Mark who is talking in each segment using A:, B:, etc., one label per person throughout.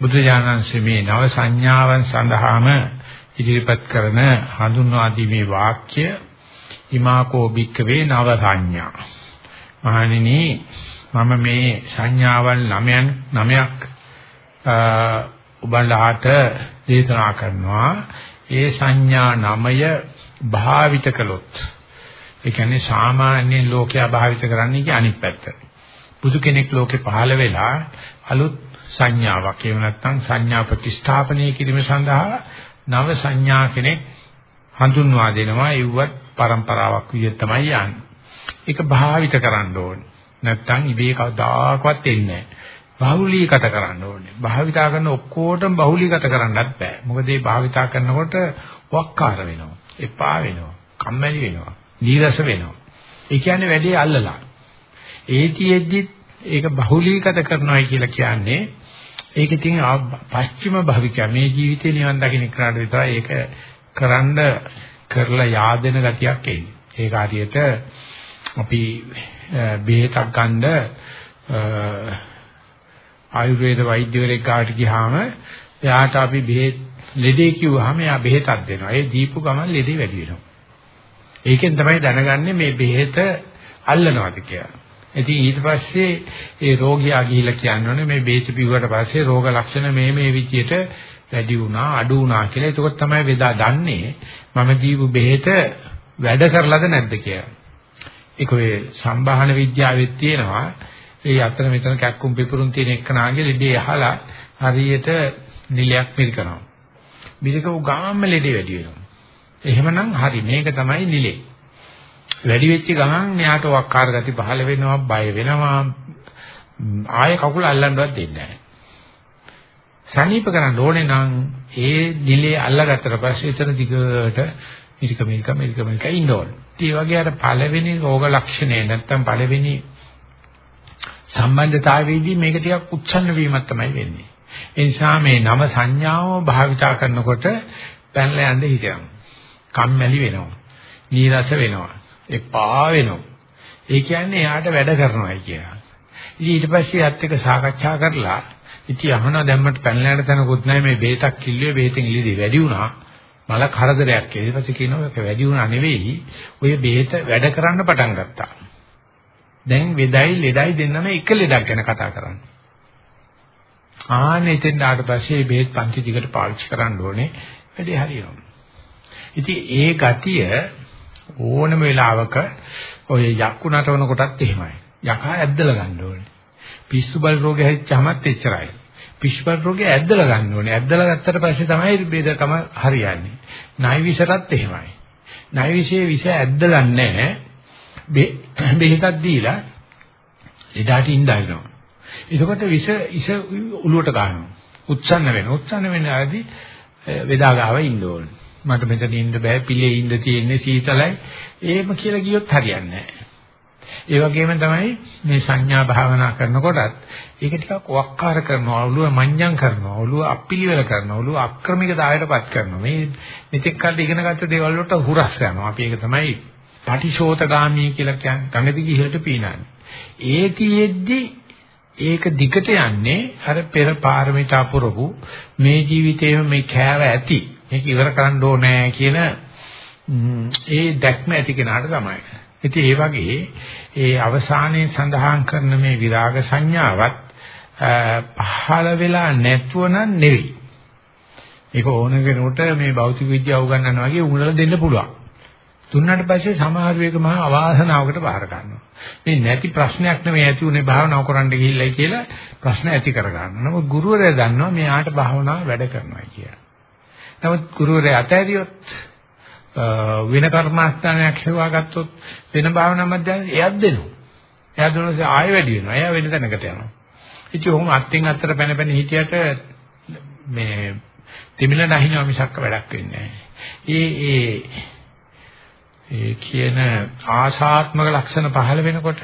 A: බුදුජානන්සේ මේ නව සංඥාවන් සඳහාම ඉදිරිපත් කරන හඳුන්වා දීමේ වාක්‍ය ඉමාකෝ භික්කවේ නව සංඥා. මහණෙනි මම මේ සංඥාවල් නමයන් නමයක් ඔබලාට දේශනා කරනවා. ඒ සංඥා නමය භාවිත කළොත් ඒ කියන්නේ සාමාන්‍ය ලෝකයා භාවිත කරන්නේ කි අනිත් පැත්ත. බුදු කෙනෙක් ලෝකේ පහළ වෙලා අලුත් සංඥාවක් එහෙම නැත්නම් සංඥා ප්‍රතිස්ථාපනය කිරීම සඳහා නව සංඥා කෙනෙක් හඳුන්වා දෙනවා ඒවත් પરම්පරාවක් විදිහට තමයි යන්නේ. ඒක භාවිත කරන්න ඕනේ. නැත්නම් ඉබේ කවදාකවත් එන්නේ නැහැ. බහුලීගත කරන්න ඕනේ. භාවිතා කරන ඔක්කොටම බහුලීගත කරන්නත් බෑ. මොකද මේ භාවිතා කරනකොට වක්කාර වෙනවා. එපා වෙනවා. කම්මැලි වෙනවා. නීරස වෙනවා. ඒ කියන්නේ වැඩේ අල්ලලා. ඒතියෙද්දි ඒක බහුලීගත කරනවායි කියලා කියන්නේ ඒකේ තියෙන පස්චිම භවිකය මේ ජීවිතේ නිවන් දකින්න කරාට විතරයි ඒක කරන්න කරලා yaadena ගතියක් එන්නේ. ඒක හරියට අපි බෙහෙතක් ගන්න ආයුර්වේද වෛද්‍යවරයෙක් ගාවට ගියාම එයාට අපි බෙහෙත් ලෙඩේ කිව්වහම එයා බෙහෙතක් දෙනවා. ඒ දීපු ගමන් ලෙඩේ වැඩි වෙනවා. ඒකෙන් තමයි දැනගන්නේ මේ බෙහෙත අල්ලනවාද කියලා. ඉතින් ඊට පස්සේ ඒ රෝගියා ගිහිල්ලා කියන්නේ මේ බෙහෙත පිව්වට පස්සේ රෝග ලක්ෂණ මේ මේ විදියට වැඩි වුණා අඩු වුණා කියලා. එතකොට තමයි වේදා දන්නේ මම දීපු බෙහෙත වැඩ කරලාද නැද්ද කියලා. ඒක ඔය සම්භාහන විද්‍යාවෙත් තියෙනවා. ඒ අතර මෙතන කැක්කුම් පිපුරුම් තියෙන එක්කනාගේ ලෙඩේ අහලා හරියට නිලයක් මිරිකනවා. මිරික උගාම්ම ලෙඩේ වැඩි වෙනවා. එහෙමනම් හරි මේක තමයි නිලේ. වැඩි වෙච්ච ගමන් මෙයාට වක්කාර ගති පහළ වෙනවා, බය වෙනවා. ආයේ කකුල අල්ලන්නවත් දෙන්නේ නැහැ. සනීප කරන්න ඕනේ නම් ඒ නිලේ අල්ලගත්තට පස්සේ එතන දිගට මිරික මිරික මිරික මිරික ඉන්න ඕනේ. ඒ වගේ අර පළවෙනි රෝග ලක්ෂණය නැත්තම් පළවෙනි සම්බන්ධතාවයේදී මේක ටිකක් උච්චන්න වීමක් තමයි වෙන්නේ. ඒ නිසා මේ නම සංඥාව භාවිතා කරනකොට පැනලා යන්න හිතෙනවා. කම්මැලි වෙනවා. නීරස වෙනවා. එපා වෙනවා. ඒ කියන්නේ එයාට වැඩ කරනවායි කියලා. ඉතින් ඊට පස්සේ යත් එක්ක සාකච්ඡා කරලා ඉතින් අහනවා දැම්මට පැනලා යන තැනකුත් නැහැ මේ බේතක් කිල්ලුවේ බේතෙන් ඉලිදී වැඩි වුණා. මල කරදරයක් කියලා. ඊට පස්සේ කියනවා ඒක වැඩි වුණා නෙවෙයි. ඔය බේත වැඩ කරන්න පටන් ගත්තා. දැන් වෙදයි ලෙඩයි දෙන්නම එක ලෙඩක් ගැන කතා කරන්නේ. ආනේ එතෙන් ආවට පස්සේ මේ බෙහෙත් පන්ති දිගට පාවිච්චි කරන්න ඕනේ. වැඩේ හරියනවා. ඉතින් ඒ ගතිය ඕනම වෙලාවක ඔය යක්කු නටවන කොටත් එහෙමයි. යකා ඇද්දලා ගන්න ඕනේ. පිස්සු බල රෝගය හැදිච්චාමත් එච්චරයි. පිස්සු බල රෝගය ඇද්දලා ගන්න ඕනේ. ඇද්දලා ගත්තට පස්සේ තමයි බෙදකම හරියන්නේ. නයි විෂරත් එහෙමයි. නයි විෂයේ විෂ ඇද්දලා නැහැ. බෙහෙතක් දීලා එදාට ඉඳනවා. එතකොට විස ඉස උලුවට ගන්නවා. උච්චන්න වෙනවා. උච්චන්න වෙන ආදී වේදා ගාව ඉන්න ඕනේ. මට මෙතන ඉන්න බෑ පිළේ ඉන්න තියෙන්නේ සීතලයි. එහෙම කියලා ගියොත් හරියන්නේ නැහැ. ඒ වගේම තමයි මේ සංඥා භාවනා කරනකොටත් ඒක ටිකක් වක්කාර කරනවා ඔළුව මඤ්ඤම් කරනවා ඔළුව අපිලිවෙල කරනවා ඔළුව අක්‍රමිකතාවයටපත් කරනවා මේ මෙතෙක් කල් ඉගෙන ගත්ත දේවල් වලට හුරස් යනවා අපි ඒක තමයි පටිශෝතගාමී කියලා කියන්නේ ගඟ දිගේ ඉහළට පීනන්නේ. ඒතියෙද්දි ඒක දිගට යන්නේ අර පෙර පාරමිතා පුරපු මේ ජීවිතේම මේ කෑව ඇති මේක ඉවර කරන්න ඕනේ කියන ඒ දැක්ම ඇති කෙනාට තමයි. ඉතින් ඒ වගේ ඒ අවසානයේ සඳහන් කරන මේ විරාග සංඥාවත් පහළ වෙලා නැතුව නම් නෙවෙයි. ඒක ඕන කෙනෙකුට මේ භෞතික විද්‍යාව උගන්වනවා වගේ උගලලා දෙන්න පුළුවන්. දුන්නාට පස්සේ සමහර වේග මහා අවාසනාවකට බාර ගන්නවා. මේ නැති ප්‍රශ්නයක් නෙමෙයි ඇති උනේ භාවනාව කරන්න ගිහිල්ලයි කියලා ප්‍රශ්න ඇති කර ගන්නවා. නමුත් ගුරුවරයා දන්නවා මෙයාට භාවනාව වැඩ කරනවා කියලා. නමුත් ගුරුවරයා අතහැරියොත් වෙන කර්මාස්ථානයක් හේවා ගත්තොත් වෙන භාවනා මධ්‍යස්ථාන එයත් දෙනවා. එයා දුන්නොත් ආයෙ වැඩි වෙනවා. එයා වෙන තැනකට යනවා. ඉතින් ඔහොම අත්ෙන් අත්තට පැන පැන හිටියට මේ තිමිල නැහිනව මිසක්ක වැඩක් වෙන්නේ නැහැ. ඒ ඒ ඒ කියන ආශාත්මක ලක්ෂණ පහළ වෙනකොට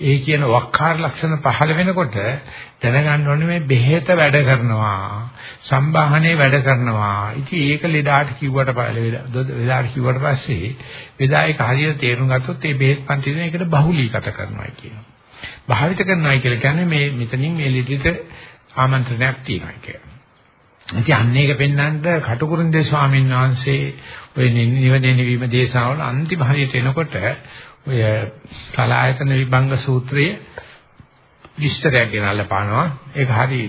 A: ඒ කියන වක්කාර ලක්ෂණ පහළ වෙනකොට දැනගන්න ඕනේ මේ බෙහෙත වැඩ කරනවා සම්බාහනේ වැඩ කරනවා ඉතින් ඒක ලෙඩාට කිව්වට ලෙඩාට කිව්වට පස්සේ ලෙඩා ඒක හරියට තේරුම් ගත්තොත් ඒ බෙහෙත් පන්ති දෙන එකට බහුලීගත කරනවා කියනවා භාවිත කරනවා කියලා කියන්නේ මේ මෙතනින් මේ ලෙඩට ආමන්ත්‍රණයක් තියෙනවා කියලා. ඉතින් අන්න ඒක පෙන්වන්න කටුකුරුන්දේ ස්වාමීන් වහන්සේ ඔය නිවදෙන වීම දේශනාවල අන්තිම හරියට එනකොට ඔය සලායතන විභංග සූත්‍රයේ විස්තරයක් ගෙනල්ලා පානවා. ඒක හරි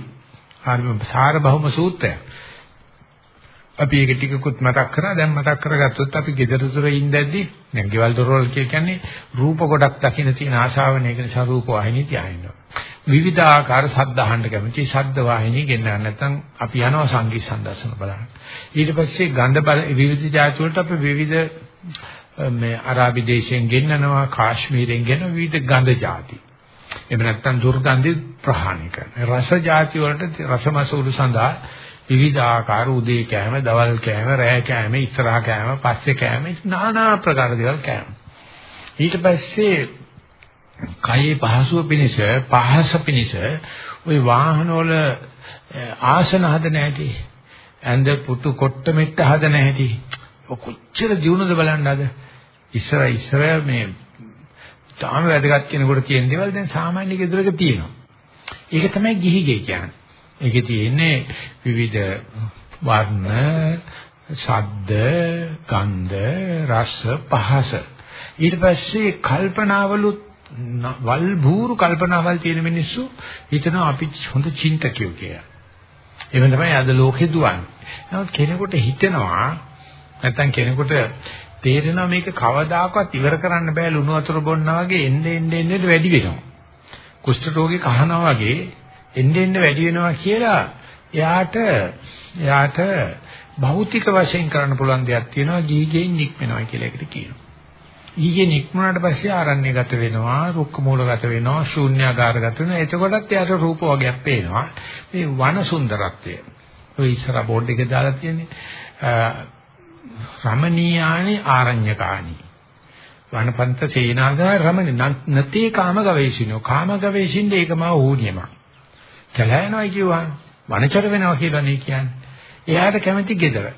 A: හරි සාරබහුම සූත්‍රයක්. අපි ඒක ටිකකුත් මතක් කරා. දැන් මතක් කරගත්තොත් අපි gedara dora ඉඳද්දි දැන් ගෙවල් දොරවල් කියන්නේ රූප ගොඩක් දකින්න තියෙන ආශාවන ඒක නිසා රූප වාහිනිය තියාිනවා විවිධාකාර ශබ්ද අහන්න කැමති ශබ්ද වාහිනිය ගෙන්නන්න නැත්නම් අපි යනවා සංගීත සම්දර්ශන බලන්න. ඊට පස්සේ ගන්ධ විවිධ ජාති වලට අපි විවිධ මේ අරාබි දේශයෙන් ගෙන්නනවා කාශ්මීරයෙන් ගෙන විවිධ ගන්ධ ජාති එහෙම නැත්නම් දුර්ගන්ධි ප්‍රහාණය කරන රස ජාති වලට රසමසූරු සඳහා විවිධ ආකාර උදේ කෑම, දවල් කෑම, රෑ කෑම, ඉස්සරහා කෑම, පස්සේ කෑම, নানা ප්‍රකාර දේවල් කෑම. ඊට පස්සේ කයේ පහසුව පිණිස, පහස පිණිස ওই වාහන වල ආසන හදන හැටි, ඇඳ පුතු කොට්ට මෙට්ට හදන හැටි, කොච්චර දියුණුවද බලන්න අද. ඉස්සර ඉස්සර මේ තාම වැදගත් කෙනෙකුට තියෙන දේවල් දැන් සාමාන්‍ය ගෙදරක තියෙනවා. ඒක තමයි ගිහිගේ කියන්නේ. ඒකේ තියෙන්නේ විවිධ වර්ණ, ශබ්ද, ගන්ධ, රස, පහස. ඊට පස්සේ කල්පනාවලුත් වල් බూరు කල්පනාවල් තියෙන මිනිස්සු හිතනවා අපි හොඳ චින්තකයෝ කියලා. එහෙම තමයි අද ලෝකෙ දුවන්නේ. නමුත් කෙනෙකුට හිතෙනවා නැත්නම් කෙනෙකුට තේරෙනවා මේක කවදාකවත් ඉවර කරන්න බෑ ලුණු වතුර බොන්නා වගේ එන්නේ එන්නේ එන්නේ වැඩි වෙනවා. කුෂ්ඨ රෝගේ කහනවා වගේ එන්නේ එන්නේ වැඩි වෙනවා කියලා එයාට එයාට භෞතික වශයෙන් කරන්න පුළුවන් දෙයක් තියෙනවා ගීගෙන් නික්මනවා කියලා එකට කියනවා. ගීගෙන් නික්මුණාට පස්සේ ආරණ්‍ය ගත වෙනවා, රුක්ක මූල ගත වෙනවා, ශූන්‍යාකාර ගත වෙනවා. එතකොටත් එයාට රූප වගේක් පේනවා. මේ වන සුන්දරත්වය. ඔය ඉස්සර බෝඩ් එකේ දාලා තියෙන්නේ රමණීයානි ආරඤ්‍යකානි වනපන්ත සේනාගා රමණ නතේ කාම ගවේෂිනෝ කාම ගවේෂින්ද ඒකම ඕනියමක් කැලෑනවයි කිව්වා වනචර වෙනවා කියලා නේ කියන්නේ. එයාට කැමති gedara.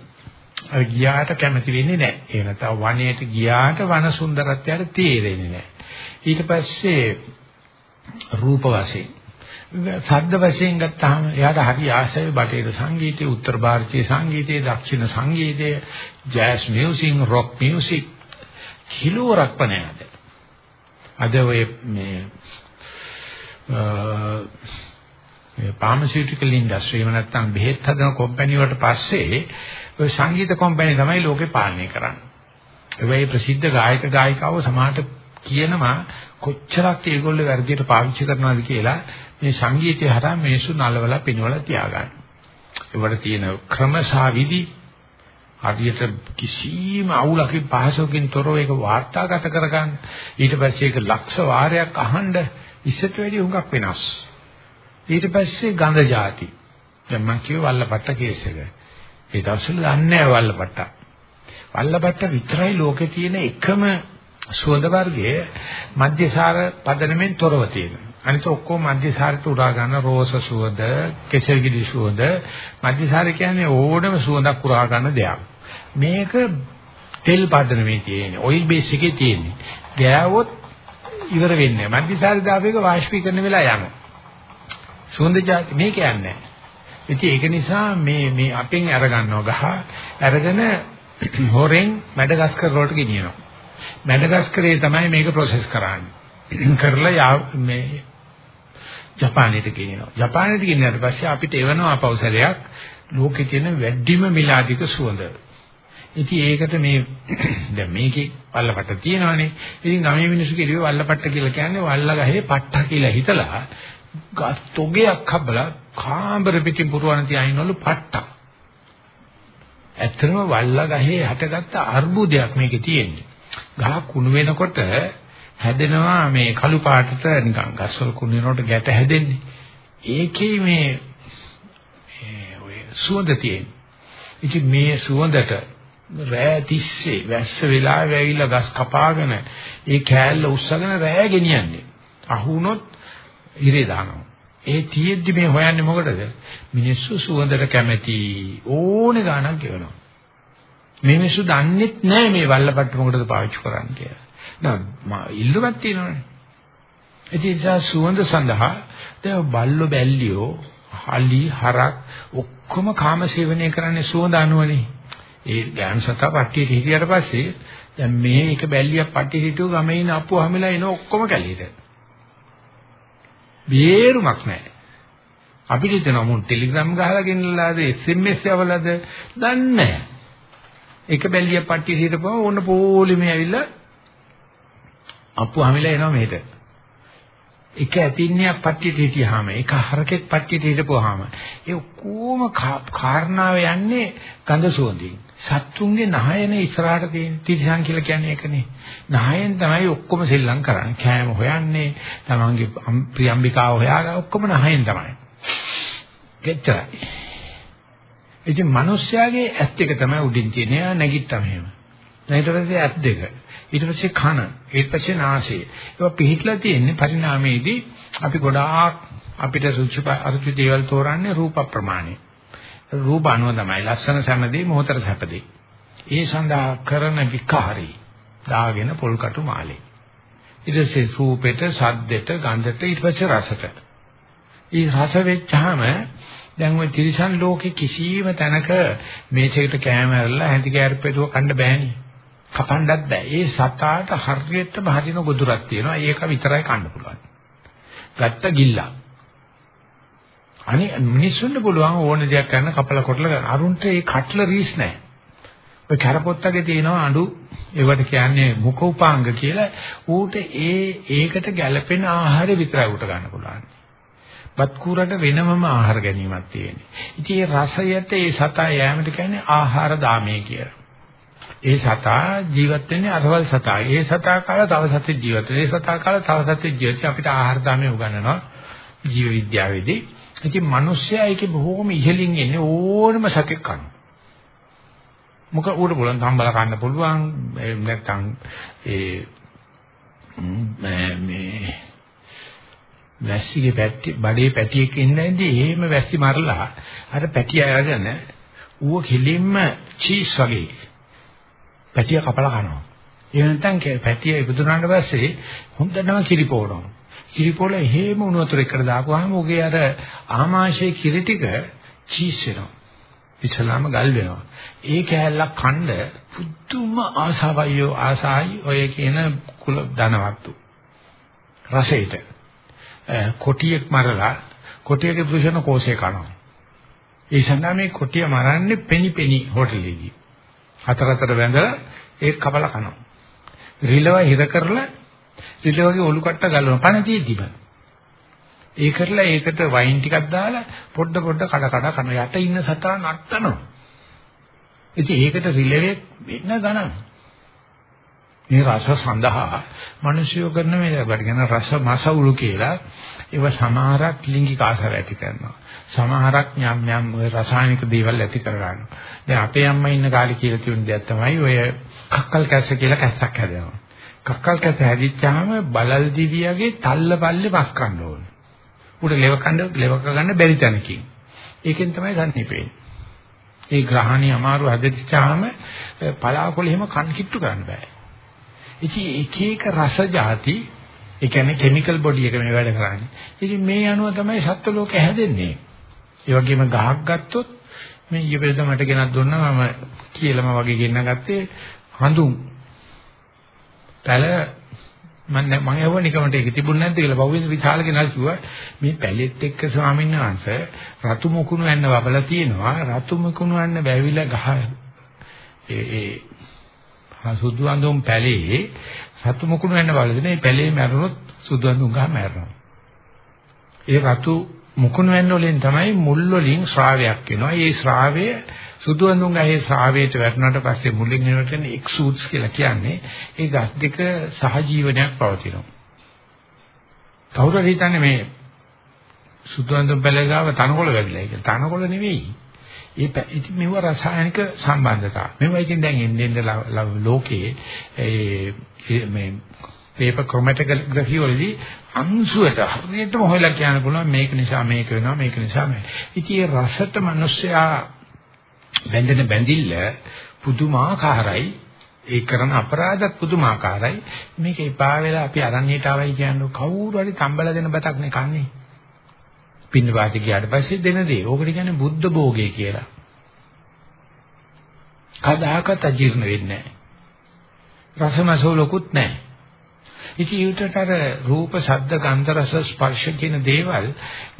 A: අර ගියාට කැමති වෙන්නේ නැහැ. ඒ නැත්නම් වනයේට ගියාට වන සුන්දරත්වයට තේරෙන්නේ නැහැ. ඊට පස්සේ රූප වශයෙන් ශබ්ද වශයෙන් ගත්තාම එයාට හරි ආශය බටේර සංගීතය, උත්තර ಭಾರತೀಯ සංගීතය, දක්ෂිණ සංගීතය, ජෑස් මියුසික්, රොක් මියුසික් කිලෝරක් පනෑද. අද ඔය මේ ෆාමසිටිකල් ඉන්ඩස්ට්‍රි එහෙම නැත්නම් බෙහෙත් හදන කම්පැනි වලට පස්සේ ඔය සංගීත කම්පැනි තමයි ලෝකේ පාලනය කරන්නේ. ඒ වෙයි ප්‍රසිද්ධ ගායක ගායිකාවෝ සමාජයට කියනවා කොච්චරක් ඒගොල්ලෝ වැඩියට පාවිච්චි කරනවද කියලා මේ සංගීතය හරහා මිනිස්සු නලවලා පිනවලා තියාගන්න. ඒවට තියෙන ක්‍රම සහ විදි හරියට කිසිම අවුලකින් පහසුවකින් තොරව ඒක වාර්තාගත කරගන්න. ඊට පස්සේ ඒක ලක්ෂ වාරයක් අහන්න ඉස්සෙත් වැඩි හුඟක් වෙනස්. ඊට පස්සේ ගඳ જાති. දැන් මම කිව්ව වල්ලපට්ට කේස් එක. ඒ දවස්වල දන්නේ නැහැ වල්ලපට්ට. වල්ලපට්ට විතරයි ලෝකේ තියෙන එකම සුවඳ වර්ගයේ මධ්‍යසාර පදනමෙන් තොරව තියෙන. අනිත ඔක්කොම මධ්‍යසාරයට උරා ගන්න රෝස සුවඳ, කෙසෙල්ගිඩි සුවඳ, මධ්‍යසාර කියන්නේ ඕනම සුවඳක් උරා ගන්න දෙයක්. මේක තෙල් පදනමේ තියෙන්නේ, ඔයිල් බේස් එකේ තියෙන්නේ. ගෑවොත් ඉවර වෙන්නේ නැහැ. මධ්‍යසාරය දාපේක වාෂ්පීකරණ වෙලා යනවා. සුවඳ જાති මේ කියන්නේ ඉතින් ඒක නිසා මේ මේ අපෙන් අර ගන්නවා ගහ අරගෙන හොරෙන් මැඩගස්කර් වලට ගෙනියනවා මැඩගස්කරේ තමයි මේක ප්‍රොසෙස් කරන්නේ කරලා මේ ජපානයට ගෙනියනවා ජපානයට ගෙනියනට පස්සේ අපිට එවනවා අපවසරයක් ලෝකේ තියෙන වැඩිම මිලාදික සුවඳ ඉතින් ඒකට මේ දැන් මේකේ වල්ලපට්ට තියෙනවානේ. ඉතින් ගමේ මිනිස්සු කිව්වේ වල්ලපට්ට කියලා කියන්නේ වල්ල ගහේ පට්ට කියලා හිතලා තොගයක් හබලා කාඹර පිටින් පුරවන තියාිනවලු පට්ටක්. ඇත්තම වල්ලා ගහේ හටගත්ත අර්බුදයක් මේකේ තියෙන්නේ. ගහ කුණු වෙනකොට හැදෙනවා මේ කළු පාටට නිකන් ගස්වල කුණු වෙනකොට ගැට හැදෙන්නේ. ඒකේ මේ ඔය සුවඳ තියෙන්නේ. ඉතින් මේ සුවඳට රෑ තිස්සේ වැස්ස වෙලාවෙ ඇවිල්ලා ගස් කපාගෙන ඒ කෑල්ල උස්සගෙන රෑ ගෙනියන්නේ. අහුනොත් ඉරේ දානවා. ඒ තියෙද්දි මේ හොයන්නේ මොකටද? මිනිස්සු සුවඳට කැමති ඕනේ ගාණක් ගෙවනවා. මේ මිනිස්සු දන්නෙත් නෑ මේ වල්ලපට්ට මොකටද පාවිච්චි කරන්නේ කියලා. නෑ ඉල්ලුමක් තියෙනවනේ. ඒ නිසා සුවඳ සඳහා දැන් බල්ලෝ බැල්ලියෝ හලි හරක් ඔක්කොම කාම සේවනය කරන්නේ සුවඳ අනුවනේ. ඒ ඥාන සතා පට්ටියට හිටියට පස්සේ දැන් මේ එක බැල්ලියක් පට්ටියට හිටියෝ ගමේ ඉන්න අප්පු හැමිලා එන ඔක්කොම කැලියට. බේරුමක් නැහැ. අපිට හිතෙනවා මුන් ටෙලිග්‍රෑම් ගහලා ගෙනලාද SMS යවලාද දන්නේ නැහැ. එක බැල්ලියක් පට්ටියට හිටපුවා ඕන පොලිමේ ඇවිල්ලා අප්පු හැමිලා එනවා මෙහෙට. එක ඇතින්නයක් පට්ටියට හිටියාම එක හරකෙක් පට්ටියට හිටපුවාම ඒ ඔක්කොම කාරණාව යන්නේ ගඳ සුවඳින්. සත්තුන්ගේ නහයන ඉස්සරහට තියෙන තිරිසන් කියලා කියන්නේ ඒකනේ. නහයෙන් තමයි ඔක්කොම සෙල්ලම් කරන්නේ. කෑම හොයන්නේ, තමන්ගේ ප්‍රියම්බිකාව හොයාගා ඔක්කොම නහයෙන් තමයි. කෙච්චරයි. ඉතින් මිනිස්යාගේ ඇස් දෙක තමයි උඩින් තියෙන්නේ. එයා නැගිට්ටම එහෙම. ඊට පස්සේ ඇස් දෙක. ඊට පස්සේ කන. ඊට පස්සේ නාසය. ඒක පිහිටලා තියෙන්නේ පරිණාමයේදී අපි ගොඩාක් අපිට සුචි අරුචි දේවල් තෝරන්නේ රූප ප්‍රමාණය. රූප අනුව තමයි ලස්සන සැමදී මොහතර සැපදී. ඒ සඳහා කරන විකාරී දාගෙන පොල්කටු මාලේ. ඊට පස්සේ රූපෙට, සද්දෙට, ගන්ධෙට ඊට පස්සේ රසට. ඊ රස වෙච්චාම දැන් ওই තිරිසන් ලෝකේ කිසියම් තැනක මේසෙකට කෑම ඇරලා හැඳි කෑරපෙදුව කන්න බෑනේ. කපන්නත් බෑ. ඒ සතාට හරියටම හදින ගොදුරක් තියෙනවා. ඒක විතරයි කන්න පුළුවන්. ගත්ත ගිල්ලා. අනේ මිනිස්සුන්ට පුළුවන් ඕන දෙයක් කරන්න කපල කොටල ගන්න. අරුන්ට ඒ කට්ලරීස් නැහැ. ඔය කරපොත්තගේ තියෙනවා අඬු ඒවට කියන්නේ මුඛ උපාංග කියලා. ඌට ඒ ඒකට ගැළපෙන ආහාරය විතරයි ඌට ගන්න පුළුවන්. බත් කූරට වෙනමම ආහාර ගැනීමක් තියෙනවා. ඉතින් ඒ රසයට ඒ සතා යෑමට කියන්නේ ආහාර දාමේ කියලා. ඒ සතා ජීවත් වෙන්නේ අසවල් සතා. ඒ සතා කාලා තව සතෙක් ජීවත් වෙනවා. ඒ සතා කාලා තව සතෙක් ජීවත් අපිට ආහාර දාමේ උගන්වනවා ජීව විද්‍යාවේදී. ඉතින් මිනිස්සයා ඒකේ බොහෝම ඉහළින් එන්නේ ඕනම සතෙක් කනවා. මොක උඩ බලන් තම්බල කන්න පුළුවන් නැත්නම් ඒ මේ වැස්සිගේ පැටි බඩේ පැටියෙක් ඉන්නදී එහෙම වැස්සි මරලා අර පැටිය අරගෙන ඌව කෙලින්ම චීස් වගේ පැටිය කපලා කනවා. ඒ නැත්නම් පැටිය ඉපදුනාට පස්සේ හොඳටම කිරිපෝනවා. කිරිපෝල එහෙම උණු වතුර එකට දාපුවාම උගේ අර ආමාශයේ කිරි ටික චීස් වෙනවා. ඉස්ලාම ගල් වෙනවා. ඒ කෑල්ලක් කන්න පුදුම ආසාවයෝ ආසායි ඔය කියන කුල ධනවත්තු. රසෙට. කොටියෙක් මරලා කොටියගේ පුරුෂන කෝෂේ කනවා. ඒ සඳහා මේ කොටිය මරන්නේ පෙනි පෙනි හොටලෙදී. හතර හතර වැඳලා ඒක කපලා කනවා. රිලව හිර කරලා රිලවගේ ඔලු කට්ට ගලවන පණ තියෙද්දිම. ඒ කරලා ඒකට වයින් ටිකක් දාලා පොඩ පොඩ කඩ කඩ කන යට ඉන්න සතා නටනවා. ඉතින් ඒකට රිලෙවේ වෙන ගණන්. මේ රස සඳහා මිනිසියෝ කරන මේ අපිට කියන රස මසවුළු කියලා ඒව සමහරක් ලිංගික ආසාව ඇති කරනවා. සමහරක් යම් යම් ඔය රසායනික දේවල් ඇති කරගන්නවා. දැන් අපේ අම්මා ඉන්න කාලේ කියලා තියුණු දෙයක් තමයි ඔය කක්කල් කැස්ස කියලා කැස්සක් හැදෙනවා. කක්කල් කැස්ස හැදිච්චාම බලල් දිවියගේ තල්ල පල්ලේ මස් කන්න ඕන. උඩ ලෙව කන්න ලෙව ගන්න බැරි තැනකින්. ඒකෙන් තමයි සම්නිපේ. ඒ ග්‍රහණී අමාරු හැදිච්චාම පලාකොළ එහෙම කන් කිට්ටු කරන්න බෑ. ඉතින් එක එක රස જાති ඒ කියන්නේ කිමිකල් බොඩි එක මේ වැඩ කරන්නේ. ඉතින් මේ අනුව තමයි සත්ත්ව ලෝකය හැදෙන්නේ. ඒ වගේම ගහක් ගත්තොත් මේ ඊපෙරද මට ගෙනත් දුන්නා මම කියලාම වගේ ගෙන්න ගත්තේ හඳුන්. පැල මම මම යව නිකමට ඒක තිබුණ නැද්ද කියලා බහුවෙන් විශාල කෙනා කිව්වා මේ පැලෙත් එක්ක ස්වාමීන් වහන්සේ රතු මුකුණු යන්න වබලා තියෙනවා රතු මුකුණු යන්න වැවිලා ගහ ඒ ඒ සුදු අඳුම් පැලේ සතු මුකුණු වෙන්න බලද මේ පැලේ මැරුණොත් සුදු අඳුම් ගහ මැරෙනවා. ඒ රතු මුකුණු වෙන්න වලින් තමයි මුල් වලින් ශ්‍රාවයක් වෙනවා. ඒ ශ්‍රාවය සුදු අඳුම් ගහේ ශ්‍රාවයට වැටුණාට පස්සේ මුලින් එනට එක්සූට්ස් කියලා කියන්නේ ඒ ගස් දෙක සහජීවනයක් පවතිනවා. කවුරු හරි හිතන්නේ මේ සුදු අඳුම් පැලේ ගාව තනකොළ වැදිලා කියලා. තනකොළ නෙවෙයි. ඒ ඉතින් මෙව රසායනික සම්බන්ධතා. මෙව ඉතින් දැන් එන්නේ ලෝකයේ ඒ මේ පේපර් ක්‍රොමැටෝග්‍රැෆි වලදී අංශුවට හරියටම හොයලා කියන්න පුළුවන් මේක නිසා මේක වෙනවා මේක නිසා මේ. ඉතින් ඒ රසට මිනිස්සයා බැඳෙන බැඳිල්ල පුදුමාකාරයි. ඒ කරන අපරාධත් පුදුමාකාරයි. මේක එපා වෙලා අපි අරණියට ආවයි කියන්නේ කවුරු හරි තම්බල දෙන බතක් නේ කන්නේ. පින්න වාති ගියාට පස්සේ දෙන දේ. ඕකට කියන්නේ බුද්ධ භෝගය කියලා. කදාකත් අජීර්ණ වෙන්නේ නැහැ. රසමසෝලකුත් නැහැ. ඉතින් ඊටතර රූප, ශබ්ද, ගන්ධ, රස, ස්පර්ශ කියන දේවල්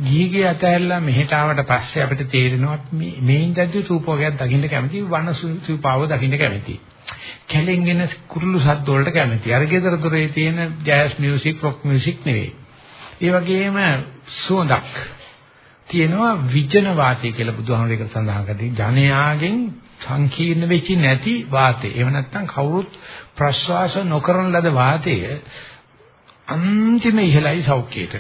A: ගිහිගේ අතහැරලා මෙහෙට ආවට පස්සේ අපිට තේරෙනවා මේ මේ ඉඳද්දි රූප වර්ගයක් දකින්න කැමති, වන සූපාව දකින්න කැමති. කැලෙන්ගෙන කුරුළු ශබ්ද වලට කැමති. අර ගෙදර දොරේ තියෙන ජෑස් මියුසික්, රොක් මියුසික් නෙවෙයි. ඒ වගේම සුවඳක් තියෙනවා විජන වාතය කියලා බුදුහාමුදුරේ ඒක සඳහන් කරදී ජනයාගෙන් සංකීර්ණ වෙච්ච නැති වාතය. එහෙම නැත්නම් කවුරුත් ප්‍රශ්වාස නොකරන ලද වාතය අන්තිම ඉහළයි සෞඛ්‍යයට.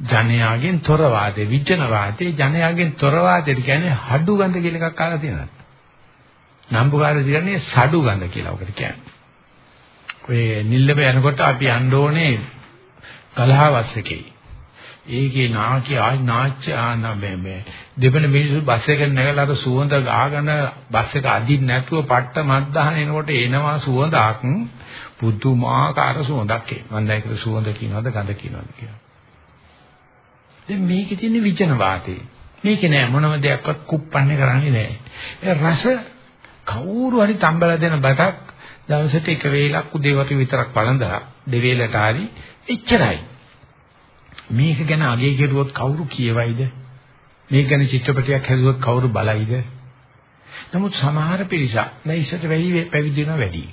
A: ජනයාගෙන් තොර වාතේ විජන වාතේ ජනයාගෙන් තොර වාතේ කියන්නේ හඩු ගඳ කියලා එකක් අහලා තියෙනවද? නම්බුකාර කියන්නේ සඩු ගඳ කියලා ඔකට කියන්නේ. ඔය නිල්ලබ යනකොට අපි යන්න ඕනේ ගලහවස් එකේ. ඒකේ නාකිය ආයි නාච්ච ආනබේ මේ දෙවන මිනිස්සු බස් එකෙන් නැගලා අර සුවඳ ගාගෙන බස් එක අදින්න නැතුව පට්ට මද්දාහන එනකොට එනවා සුවඳක් පුදුමාකාර සුවඳක් ඒ. මම දැන් ඒක සුවඳ කියනවද ගඳ කියනවද කියලා. දැන් මේකේ තියෙන විචන වාතේ. මේකේ නෑ මොනම දෙයක්වත් කුප්පන්නේ කරන්නේ නෑ. ඒ රස කවුරු හරි තම්බලා දෙන බතක් දවසට එක වේලක් උදේ වගේ විතරක් බලඳලා දෙවේලට හරි එච්චරයි. මේක ගැන අගය කෙරුවොත් කවුරු කියවයිද? මේක ගැන චිත්‍රපටයක් හැදුවොත් කවුරු බලයිද? නමුත් සමහර පිරිසක් මේ ඉස්සට වැඩි පැවිදි වෙනවා වැඩි.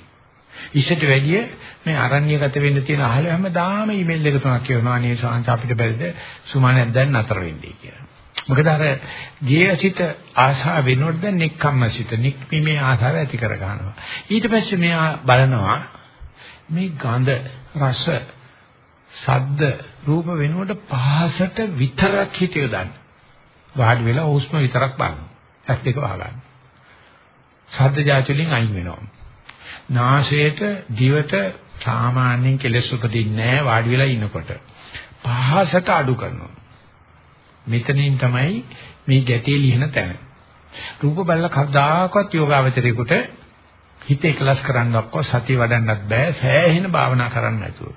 A: ඉස්සට වැඩිය මේ අරණ්‍යගත වෙන්න තියෙන අහල හැමදාම ඊමේල් එක තුනක් කියනවා අනේ සාංශ අපිට බැරිද සුමානක් දැන් නතර වෙන්නේ කියලා. මොකද අර ජීවිත ආශා වෙනොත් දැන් නික්කම්මසිත නික්මීමේ ආශාව ඇති කර ගන්නවා. ඊට පස්සේ මෙයා බලනවා මේ ගඳ රස සද්ද රූප වෙනුවට පහසට විතරක් හිතිය දාන්න. වාඩි වෙලා හුස්ම විතරක් බලන්න. ඇස් දෙක වහගන්න. සද්ද જાචුලින් අයින් වෙනවා. නාසයට දිවට සාමාන්‍යයෙන් කෙලෙස් උපදින්නේ නැහැ වාඩි වෙලා ඉන්නකොට. පහසට අඩු කරනවා. මෙතනින් තමයි මේ ගැටේ ලියන තැන. රූප බලලා කවදාකවත් යෝගාවචරයේකට හිත එකලස් කරන්නවක්ව සතිය වඩන්නත් බෑ සෑහෙන භාවනා කරන්න නැතුව.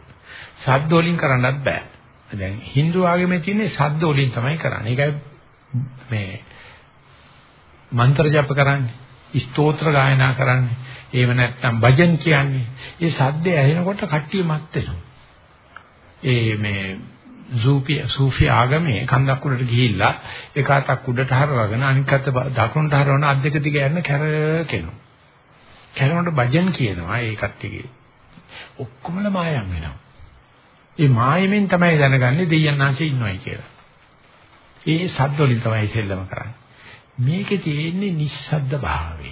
A: සද්ද වලින් කරන්නත් බෑ. දැන් Hindu ආගමේ තියෙන්නේ සද්ද වලින් තමයි කරන්නේ. ඒකයි මේ මන්ත්‍ර ජප කරන්නේ, ස්තෝත්‍ර ගායනා කරන්නේ, එහෙම නැත්නම් භජන් කියන්නේ. ඒ සද්දය ඇහෙනකොට කට්ටිය මත් වෙනවා. ඒ මේ සූෆි සූෆි ආගමේ කන්දක් උඩට ගිහිල්ලා එක අතක් උඩට හරවගෙන අනිත් අත දකුණට හරවන අත් දෙක දිග යන කැරකෙනවා. කැරනකොට භජන් කියනවා ඒ කට්ටියගේ. ඔක්කොමල මායම් වෙනවා. ඒ මායෙමින් තමයි දැනගන්නේ දෙයයන් ආංශේ ඉන්නවයි කියලා. ඒ සද්ද වලින් තමයි සෙල්ලම කරන්නේ. මේකේ තියෙන්නේ නිස්සද්ද භාවය.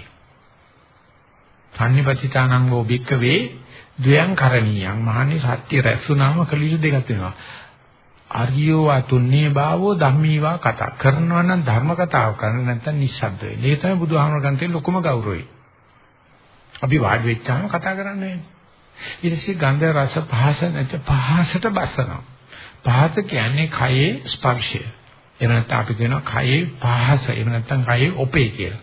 A: සම්නිපතිතානංගෝ භික්කවේ ද්වයං කරණීයං මහන්නේ සත්‍ය රැස්ුනාම කලියු දෙකක් වෙනවා. අරියෝ අතුන්නේ භාවෝ ධම්මීවා කතා කරනවා නම් ධර්ම කතාව කරන්න නැත්නම් නිස්සද්ද වෙන්නේ. ඒ තමයි බුදුහාමර ගන්න ලොකුම ගෞරවය. අපි වාඩි වෙච්චාම කතා කරන්නේ නැහැ. ඊට පස්සේ ගන්ධ රස පහස නැත්නම් පහසට බසනවා. පහත කියන්නේ කයේ ස්පර්ශය. එහෙම නැත්නම් අපි කියනවා කයේ පහස. එහෙම නැත්නම් කයේ ඔපේ කියලා.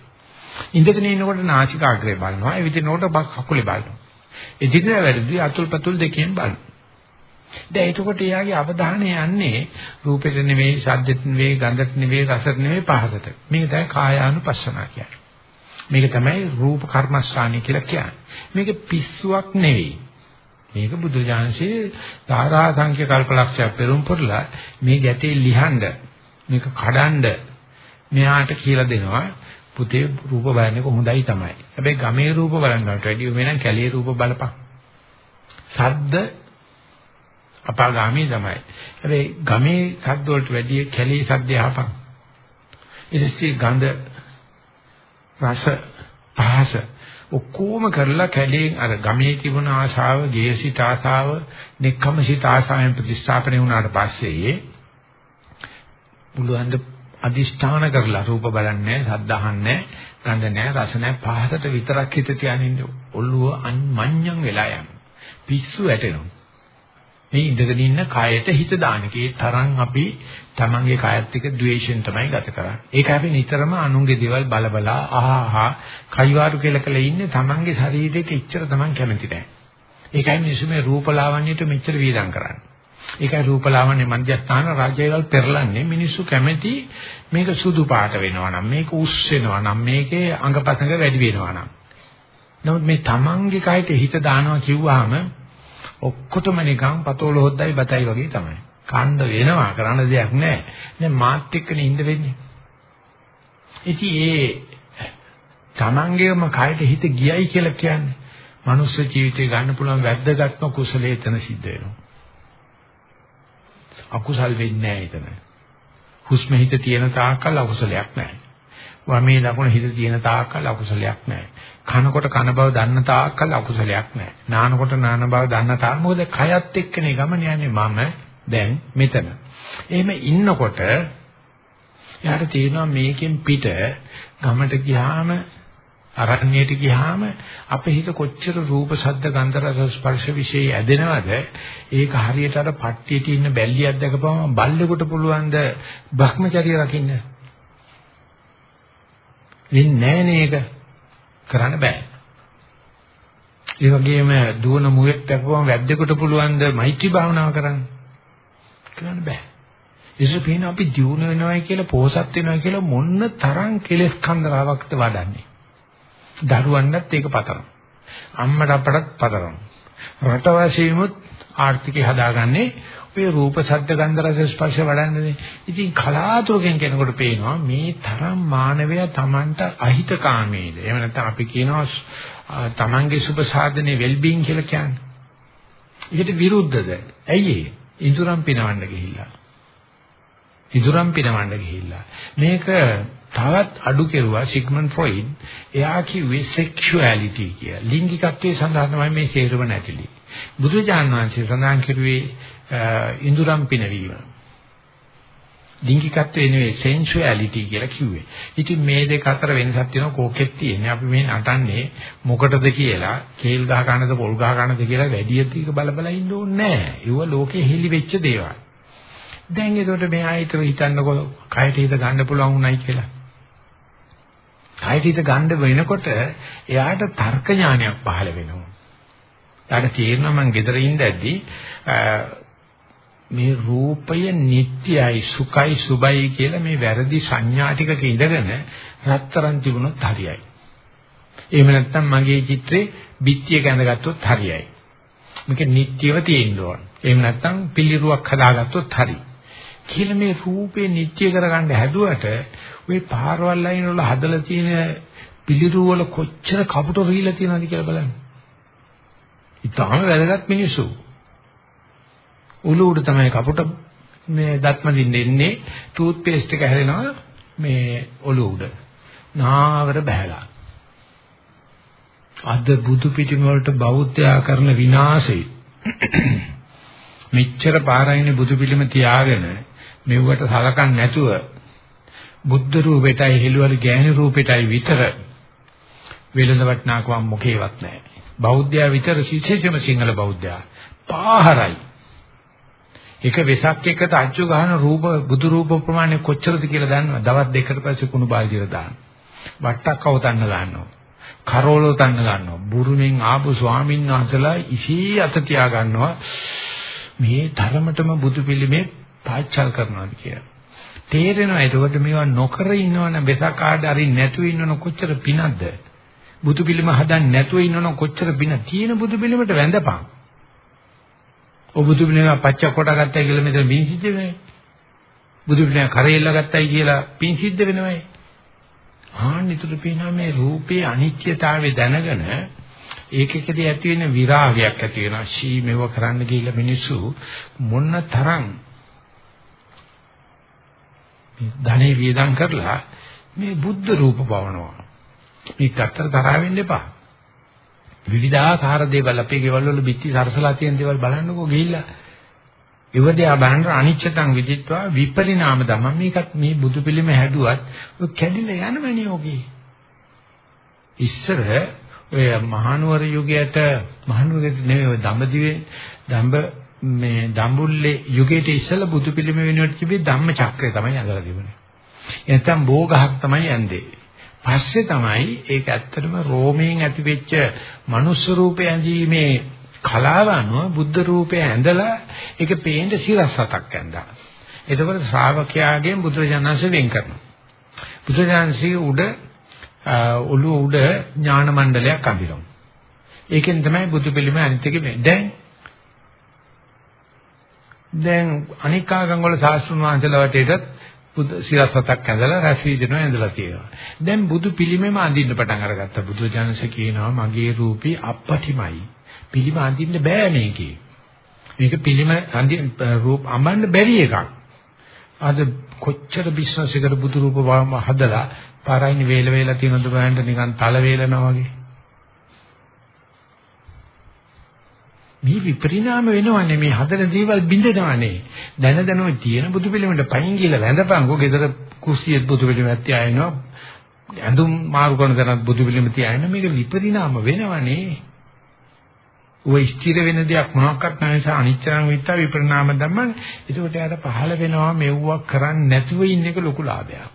A: ඉඳගෙන ඉන්නකොට නාසිකාග්‍රේ බලනවා. ඒ විදිහට කකුලේ බලනවා. එදිනෙ වැඩි අතුල් පතුල් දෙකෙන් බලනවා. දැන් එතකොට එයාගේ අවධානය යන්නේ රූපෙට නෙවෙයි, ශබ්දෙට නෙවෙයි, ගන්ධෙට නෙවෙයි, රසෙට නෙවෙයි, පහසට. මේක තමයි කායානුපස්සනා කියන්නේ. මේක තමයි රූප කර්මස්ථානය කියලා කියන්නේ. මේක පිස්සුවක් නෙවෙයි. මේක බුදුජානසී ධාරා සංඛ්‍ය කල්පලක්ෂයක් පෙරම් පුරලා මේ ගැටේ ලිහඬ මේක කඩන්ඩ මෙයාට කියලා දෙනවා පුතේ රූප බලන්නේ කොහොඳයි තමයි. හැබැයි ගමේ රූප බලන්නට වැඩිය වෙනනම් කැලේ රූප බලපන්. සද්ද අපාගාමී තමයි. හැබැයි ගමේ සද්ද වලට වැඩිය කැලේ සද්ද අහපන්. ඊටසේ ගඳ රස පහස ඔක්කොම කරලා කැලේ අර ගමේ තිබුණ ආශාව, ගේසිත ආශාව, නික්කමසිත ආශාවෙන් ප්‍රතිස්ථාපනය වුණාට පස්සේ බුදුහන්ද අදිෂ්ඨාන කරලා රූප බලන්නේ, ශබ්ද අහන්නේ, ගන්ධ නැහැ, රස නැහැ, පහසට විතරක් හිත තියාගෙන ඔළුව මඤ්ඤම් වෙලා යනවා. පිස්සු වැටෙනවා. මේ ඉඳගෙන ඉන්න කයට හිත දාන එකේ තරම් අපි තමන්ගේ කයත් එක්ක ද්වේෂයෙන් තමයි ගත කරන්නේ. ඒක අපි නිතරම අනුන්ගේ දේවල් බල බලා ආහා කයිවාරු කියලා කළ ඉන්නේ තමන්ගේ ශරීරයට ඉච්චර තමන් කැමති නැහැ. ඒකයි මිනිස්සු මේ රූපලාවන්‍යයට මෙච්චර වීදම් කරන්නේ. ඒකයි රූපලාවන්‍ය මධ්‍යස්ථාන රාජ්‍යවල පෙරලන්නේ මිනිස්සු කැමති මේක සුදු පාට වෙනවා නම් මේක උස් වෙනවා නම් මේකේ අංගපසංග වැඩි වෙනවා නම් නමුත් මේ තමන්ගේ කයට හිත දානවා කිව්වහම ඔක්කොටම නිකන් පතෝල හොද්දයි බතයි වගේ තමයි. කණ්ඩ වෙනවා කරන්න දෙයක් නැහැ. දැන් මාත් එක්කනේ ඉඳ වෙන්නේ. ඉතින් ඒ තමන්ගේම කයට හිත ගියයි කියලා කියන්නේ මනුස්ස ජීවිතේ ගන්න පුළුවන් වැද්දගත්ම කුසලයේ එතන සිද්ධ වෙනවා. අකුසල් වෙන්නේ නැහැ එතන. හුස්ම හිත තියෙන තාක්කල් අකුසලයක් නැහැ. වමේ දකුණ හිත තියෙන තාක්කල් අකුසලයක් නැහැ. කනකොට කන බව දන්න තාක්කල් අකුසලයක් නැහැ. නානකොට නාන බව දන්න තාක් මොකද කයත් එක්කනේ ගමන යන්නේ මම දැන් මෙතන. එහෙම ඉන්නකොට යාට තේරෙනවා මේකෙන් පිට ගමට ගියාම අරණ්‍යයට ගියාම අපේ හිත කොච්චර රූප ශබ්ද ගන්ධ රස ස්පර්ශ વિશે ඇදෙනවද ඒක හරියට අර පට්ටියට ඉන්න බැල්ලියක් දැකපුවම බල්ලෙකුට පුළුවන් ද භ්‍රමචර්ය රකින්න වෙන්නේ නෑනේ ඒක. කරන්න බෑ. ඒ වගේම දුවන මුවෙක් දැකපුවම වැද්දෙකුට පුළුවන් ද මෛත්‍රී භාවනාව කරන්න? කරන්න බෑ. ඉතින් පින අපි දියුණු වෙනවයි කියලා පෝසත් වෙනවයි කියලා මොන්න තරම් කෙලෙස් කන්දරාවක්ද වඩන්නේ. දරුවන්ටත් ඒක පතරන. අම්මට අපටත් පතරන. රටවාසීමුත් ආර්ථිකය හදාගන්නේ ඔය රූප ශබ්ද ගන්ධ රස ස්පර්ශ වඩන්නේ. ඉතින් කලාතුරකින් කෙනෙකුට පේනවා මේ තරම් මානවයා Tamanට අහිතකාමීද. එහෙම නැත්නම් අපි කියනවා Tamanගේ සුභ සාධනේ වෙල්බීන් කියලා කියන්නේ. ඒකට විරුද්ධද? ඇයි ඒ? ඉඳුරම් පිනවන්න ගිහිල්ලා. ඉඳුරම් පිනවන්න ගිහිල්ලා. මේක තවත් අඩු කෙරුවා සිග්මන්ඩ් ෆ්‍රොයිඩ් එයා කිව්වේ සෙක්ෂුවැලිටි කිය. ලිංගිකත්වයේ සඳහා තමයි මේ සේරම නැතිලි. බුදුජාන විශ්වසේ සඳහන් කරුවේ ඉඳුරම් පිනවීම. ලිංගිකත්වයේ නෙවෙයි සෙන්සුවැලිටි කියලා කිව්වේ. ඉතින් මේ දෙක අතර වෙනසක් තියෙනවා කෝකෙත් තියෙන්නේ. අපි මේ නටන්නේ මොකටද කියලා, කේල් ගහ ගන්නද පොල් ගහ ගන්නද කියලා වැඩි යතික බල බල ඉන්න ඕනේ නැහැ. ඒව ලෝකේ හෙලි වෙච්ච දේවල්. දැන් ඒකට මෙහා හිතව හිතන්නකො කයට හිත ගන්න පුළුවන් උනායි කියලා. කයට හිත ගන්න වෙනකොට එයාට තර්ක ඥානයක් පහළ වෙනවා. එයාට තේරෙනවා මං ගෙදර ඉඳද්දි මේ රූපය නිට්ටයයි සුඛයි සුබයි කියලා මේ වැරදි සංඥා ටිකක ඉඳගෙන රත්තරන් තිබුණොත් හරියයි. එහෙම නැත්නම් මගේ චිත්‍රේ බිත්තිය ගැඳගත්තොත් හරියයි. මේක නිට්ටියව තියෙන්න ඕන. එහෙම නැත්නම් පිළිරුවක් හදාගත්තොත් හරියි. කියලා මේ රූපේ නිත්‍ය කරගන්න හැදුවට ওই පාරවල් ලයින් වල හදලා තියෙන පිළිරු වල කොච්චර කපුට රීලා තියෙනවද කියලා බලන්න. ඉතාලම වැදගත් මිනිස්සු. උළු උඩ තමයි කපුට මේ දත්ම දින්න ඉන්නේ ටූත් පේස්ට් එක හැදෙනවා මේ ඔළුව උඩ. නාවර බහැලා. අද බුදු පිටිම වලට බෞද්ධයා කරන විනාශේ මෙච්චර පාරයිනේ බුදු පිළිම තියාගෙන මෙව්වට සලකන්නේ නැතුව බුද්ධ රූපෙටයි හෙළුවල ගෑණි රූපෙටයි විතර වෙළඳ වටනාකම් මොකේවත් නැහැ. බෞද්ධයා විතර විශේෂම සිංහල බෞද්ධයා පාහරයි. එක වෙසක් එකට අච්චු ගහන රූප බුදු රූප ප්‍රමාණය කොච්චරද කියලා දන්නවද? දවස් දෙකකට පස්සේ කුණු බාල්දියට දාන්න. වට්ටක් අවතන්න ගන්නවා. කරෝලෝ තන්න ගන්නවා. බුරුමෙන් ආපු ස්වාමීන් වහන්සේලා ඉසී අත තියා ගන්නවා. මේ ධර්මතම බුදු පිළිමේ පාච්චල් කරනවාද කියලා. තේරෙනවා එතකොට මේවා නොකර ඉන්නවනම් වෙසක් ආඩ අරින් නැතුව ඉන්නවනම් කොච්චර පිනක්ද? බුදු පිළිම හදන්න නැතුව ඉන්නවනම් කොච්චර පින තියෙන බුදු පිළිමට වැඳපන්. ඔබ බුදු පිළිම පච්ච කොට ගත්තයි කියලා මෙතන පින් සිද්ධ වෙන්නේ. බුදු පිළිම කරේල්ල ගත්තයි කියලා පින් සිද්ධ වෙනවයි. ආනිතුරු පිනා මේ රූපේ අනිත්‍යතාවය දැනගෙන ඒකකදී ඇති වෙන විරාගයක් ඇති වෙනවා. ශී මෙව කරන්න ගිහිල්ලා මිනිස්සු මොන තරම් ධනෙ වියදම් කරලා මේ බුද්ධ රූප පවනවා. මේක අතර තරහ වෙන්න එපා. විවිධාකාර දේවල් අපේ ගෙවල් වල පිටි සරසලා තියෙන දේවල් බලන්නකෝ ගිහිල්ලා. ඉවදියා බලන්න අනිච්චතං විදිත්වා විපරිණාම ධම්ම මේකත් මේ බුදු පිළිම හැදුවත් ඔය කැඩිලා යනවනේ ඔගේ. ඉස්සර ඔය මහනුවර යුගයට මහනුවරට නෙවෙයි ඔය දඹදිවේ දඹ මේ දඹුල්ලේ යුගයට ඉස්සෙල්ලා බුදු පිළිම වෙනුවට තිබි ධම්ම චක්‍රය තමයි අඳලා තිබුණේ. එතන බෝගහක් තමයි යන්නේ. පස්සේ තමයි ඒක ඇත්තටම රෝමයෙන් ඇතිවෙච්ච මනුස්ස රූපය ඇඳීමේ කලාව අනුව බුද්ධ රූපය ඇඳලා ඒක පේන්න සිරස්සතක් ඇඳා. එතකොට ශ්‍රාවකයාගෙන් බුදුරජාණන්සේ වෙන් කරනවා. බුදුරජාණන්සේ උඩ ඔළුව උඩ ඥාන මණ්ඩලයක් අඳිනවා. ඒකෙන් තමයි බුදු පිළිම අනිත් එක වෙන්නේ. දැන් දැන් අනික් ආගම් වල සාස්ත්‍රුන් වහන්සේලා වටේටත් බුදු සිරසතක් ඇඳලා රැස්වීජන ඇඳලා තියෙනවා. දැන් බුදු පිළිමෙම අඳින්න පටන් අරගත්තා. බුදු ජානස කියනවා මගේ රූපී අප්පටිමයි. පිළිම අඳින්න බෑ මේකේ. මේක පිළිම අඳින්න රූප අඹන්න බැරි එකක්. අද කොච්චර බිස්නස් එකට බුදු රූප හදලා පාරයින් වේල වේලා තියෙනවද බලන්න නිකන් තල වේලනවා වගේ. මේ විපරිණාම වෙනවන්නේ මේ හදන දේවල් බින්දනවනේ. දැන දැනම තියෙන බුදු පිළිමෙන්ට පයින් ගිහලා වැඳපන්කෝ ගෙදර කුස්සියෙත් බුදු පිළිමයක් තියාගෙනවා. ඇඳුම් මාරු කරන තැනත් බුදු පිළිම තියාගෙන මේක විපරිණාම වෙනවනේ. ඔය ස්ථිර වෙන දෙයක් මොනක්වත් නැහැ නිසා අනිච්චං විත්තා විපරිණාම ධම්මං. ඒකට යාට පහළ වෙනවා මෙව්වක් කරන්නේ නැතුව ඉන්න එක ලොකු ලාභයක්.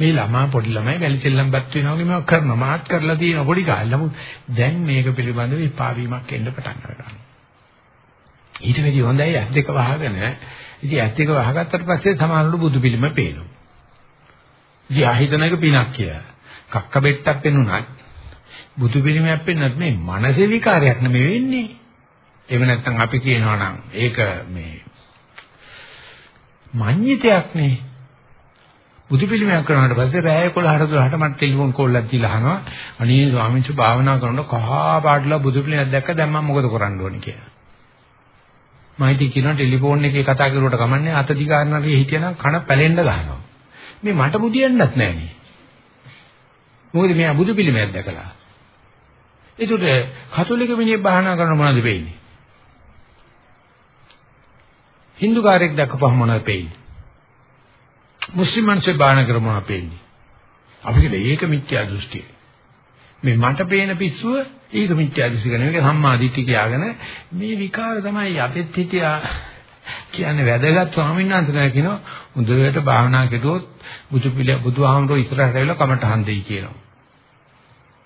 A: මේ ළමා පොඩි ළමයි වැලි සෙල්ලම්පත් වෙනවා වගේ මේක කරනවා. මාත් කරලා තියෙන පොඩි කාලේ. නමුත් දැන් මේක පිළිබඳව විපාවීමක් එන්න පටන් ගන්නවා ඊට වැඩි හොඳයි ඇස් දෙක වහගෙන. ඉතින් ඇස් දෙක වහගත්තට පස්සේ සමහරවල් බුදු පිළිම පේනවා. ඉතින් ආහිතන එක පිනක් කියලා. කක්ක බෙට්ටක් පෙනුනත් බුදු පිළිමයක් පෙන්නත් මේ මනසේ විකාරයක් නෙමෙයි වෙන්නේ. එහෙම නැත්නම් අපි කියනවා නම් ඒක මේ මඤ්ඤිතයක් නේ. බුදු පිළිමයක් කරනාට පස්සේ රෑ 11ට 12ට මට ටෙලිෆෝන් කෝල් එකක් දීලා අහනවා අනේ ස්වාමීන් වහන්සේ භාවනා කරනකොට කහා පාටලා බුදු පිළිමයක් දැක්ක දැන් මම මොකද කරන්න ඕනේ කියලා. මම ඉතින් කියනවා ටෙලිෆෝන් එකේ කතා කරුවට කමන්නේ අත දිගාරනගේ හිටියනම් කන පැලෙන්න ගහනවා. මේ මට බුදියන්නත් නෑනේ. මොකද මෙයා බුදු පිළිමයක් දැකලා. ඒකට කතෝලික මිනිහෙක් භාවනා කරන මොනවද වෙන්නේ? හින්දු කාර්යයක් දැක්කපුවම මොනවද වෙන්නේ? මුස්ලිම් මිනිස්සු බාහන කරමු අපේන්නේ. අපි කියන්නේ ඒක මිත්‍යා දෘෂ්ටිය. මේ මට පේන පිස්සුව ඒක මිත්‍යා දෘෂ්ටි කරන එක සම්මා දිට්ඨිය කියලාගෙන මේ විකාර තමයි අපෙත් හිටියා කියන්නේ වැදගත් ස්වාමීන් වහන්සේලා කියනවා හොඳට භාවනා කෙරුවොත් බුදු පිළ බුදුහාමුදුරුවෝ ඉස්සරහට ඇවිල්ලා කමටහන් දෙයි කියනවා.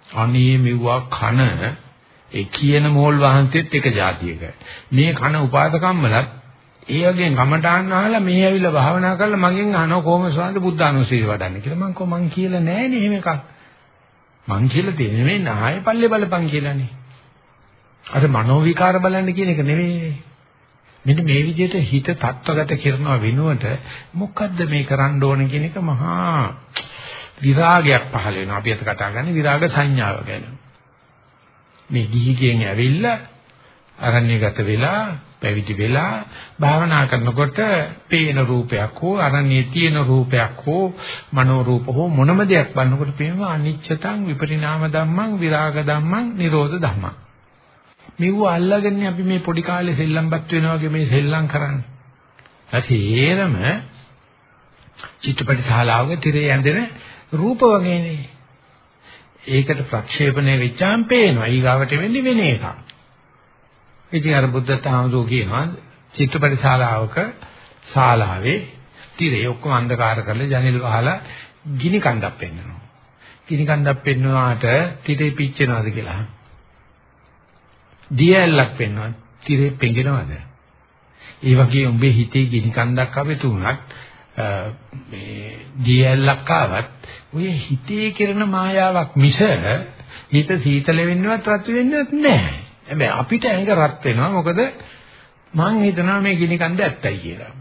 A: අනේ මෙවුවා කන ඒ කියන මෝල් වහන්සේත් එක જાතියක. මේ කන උපාදකම්මලත් ඒ වගේ කමඨාන් අහලා මේ ඇවිල්ලා භාවනා කරලා මගෙන් අහනවා කොහොම ස්වාමීන් බුද්ධානුස්සතිය වඩන්නේ කියලා. මං කෝ මං කියලා නෑනේ එහෙම එකක්. මං කියලා තියෙන්නේ මේ නාය පල්ලේ බලපං කියලානේ. අර මනෝ විකාර බලන්න කියන එක නෙවෙයි මෙන්න මේ විදිහට හිත තත්වගත කරනවා වෙනුවට මොකද්ද මේ කරන්න ඕන කියන එක මහා විරාගයක් පහළ වෙනවා. අපි අත කතා කරන්නේ විරාග සංඥාව ගැන. මේ ගිහිගෙන් ඇවිල්ලා අරණ්‍යගත වෙලා පැවිදි වෙලා භාවනා කරනකොට පේන රූපයක් හෝ අරණියේ තියෙන රූපයක් හෝ මනෝ රූප හෝ මොනම දෙයක් බලනකොට පේනවා අනිච්චතං විපරිණාම ධම්මං විරාග ධම්මං නිරෝධ ධම්මං මෙව අල්ලගෙන අපි මේ පොඩි කාලේ සෙල්ලම්පත් වෙනවා වගේ මේ සෙල්ලම් කරන්නේ. ඇතේරම චිත්තපටි ශාලාවක තිරේ ඇඳෙන රූප වගේනේ. ඒකට ප්‍රක්ෂේපණය වෙච්චාම් පේනවා. ඊගාවට වෙන්නේ වෙන එකක්. ඉතින් අර බුද්ධ තාමදෝ කියනවා චිත්‍රපට ශාලාවක ශාලාවේ තිරේ ඔක්කොම අන්ධකාර කරලා ජනෙල් වහලා ගිනි කන්දක් පෙන්නනවා. ගිනි කන්දක් පෙන්වනාට තිරේ පිච්චෙනවද කියලා. දියැලක් පෙන්වනවා. තිරේ පෙඟෙනවද? ඒ වගේ උඹේ හිතේ ගිනි කන්දක් අපිට උනත් මේ දියැලක් ආවත් ඔය හිතේ කරන මායාවක් මිස හිත සීතල වෙන්නවත් රත් වෙන්නවත් නැහැ. හැබැයි අපිට ඇඟ රත් වෙනවා මොකද මං හිතනවා මේ ගිනි කන්ද ඇත්තයි කියලා.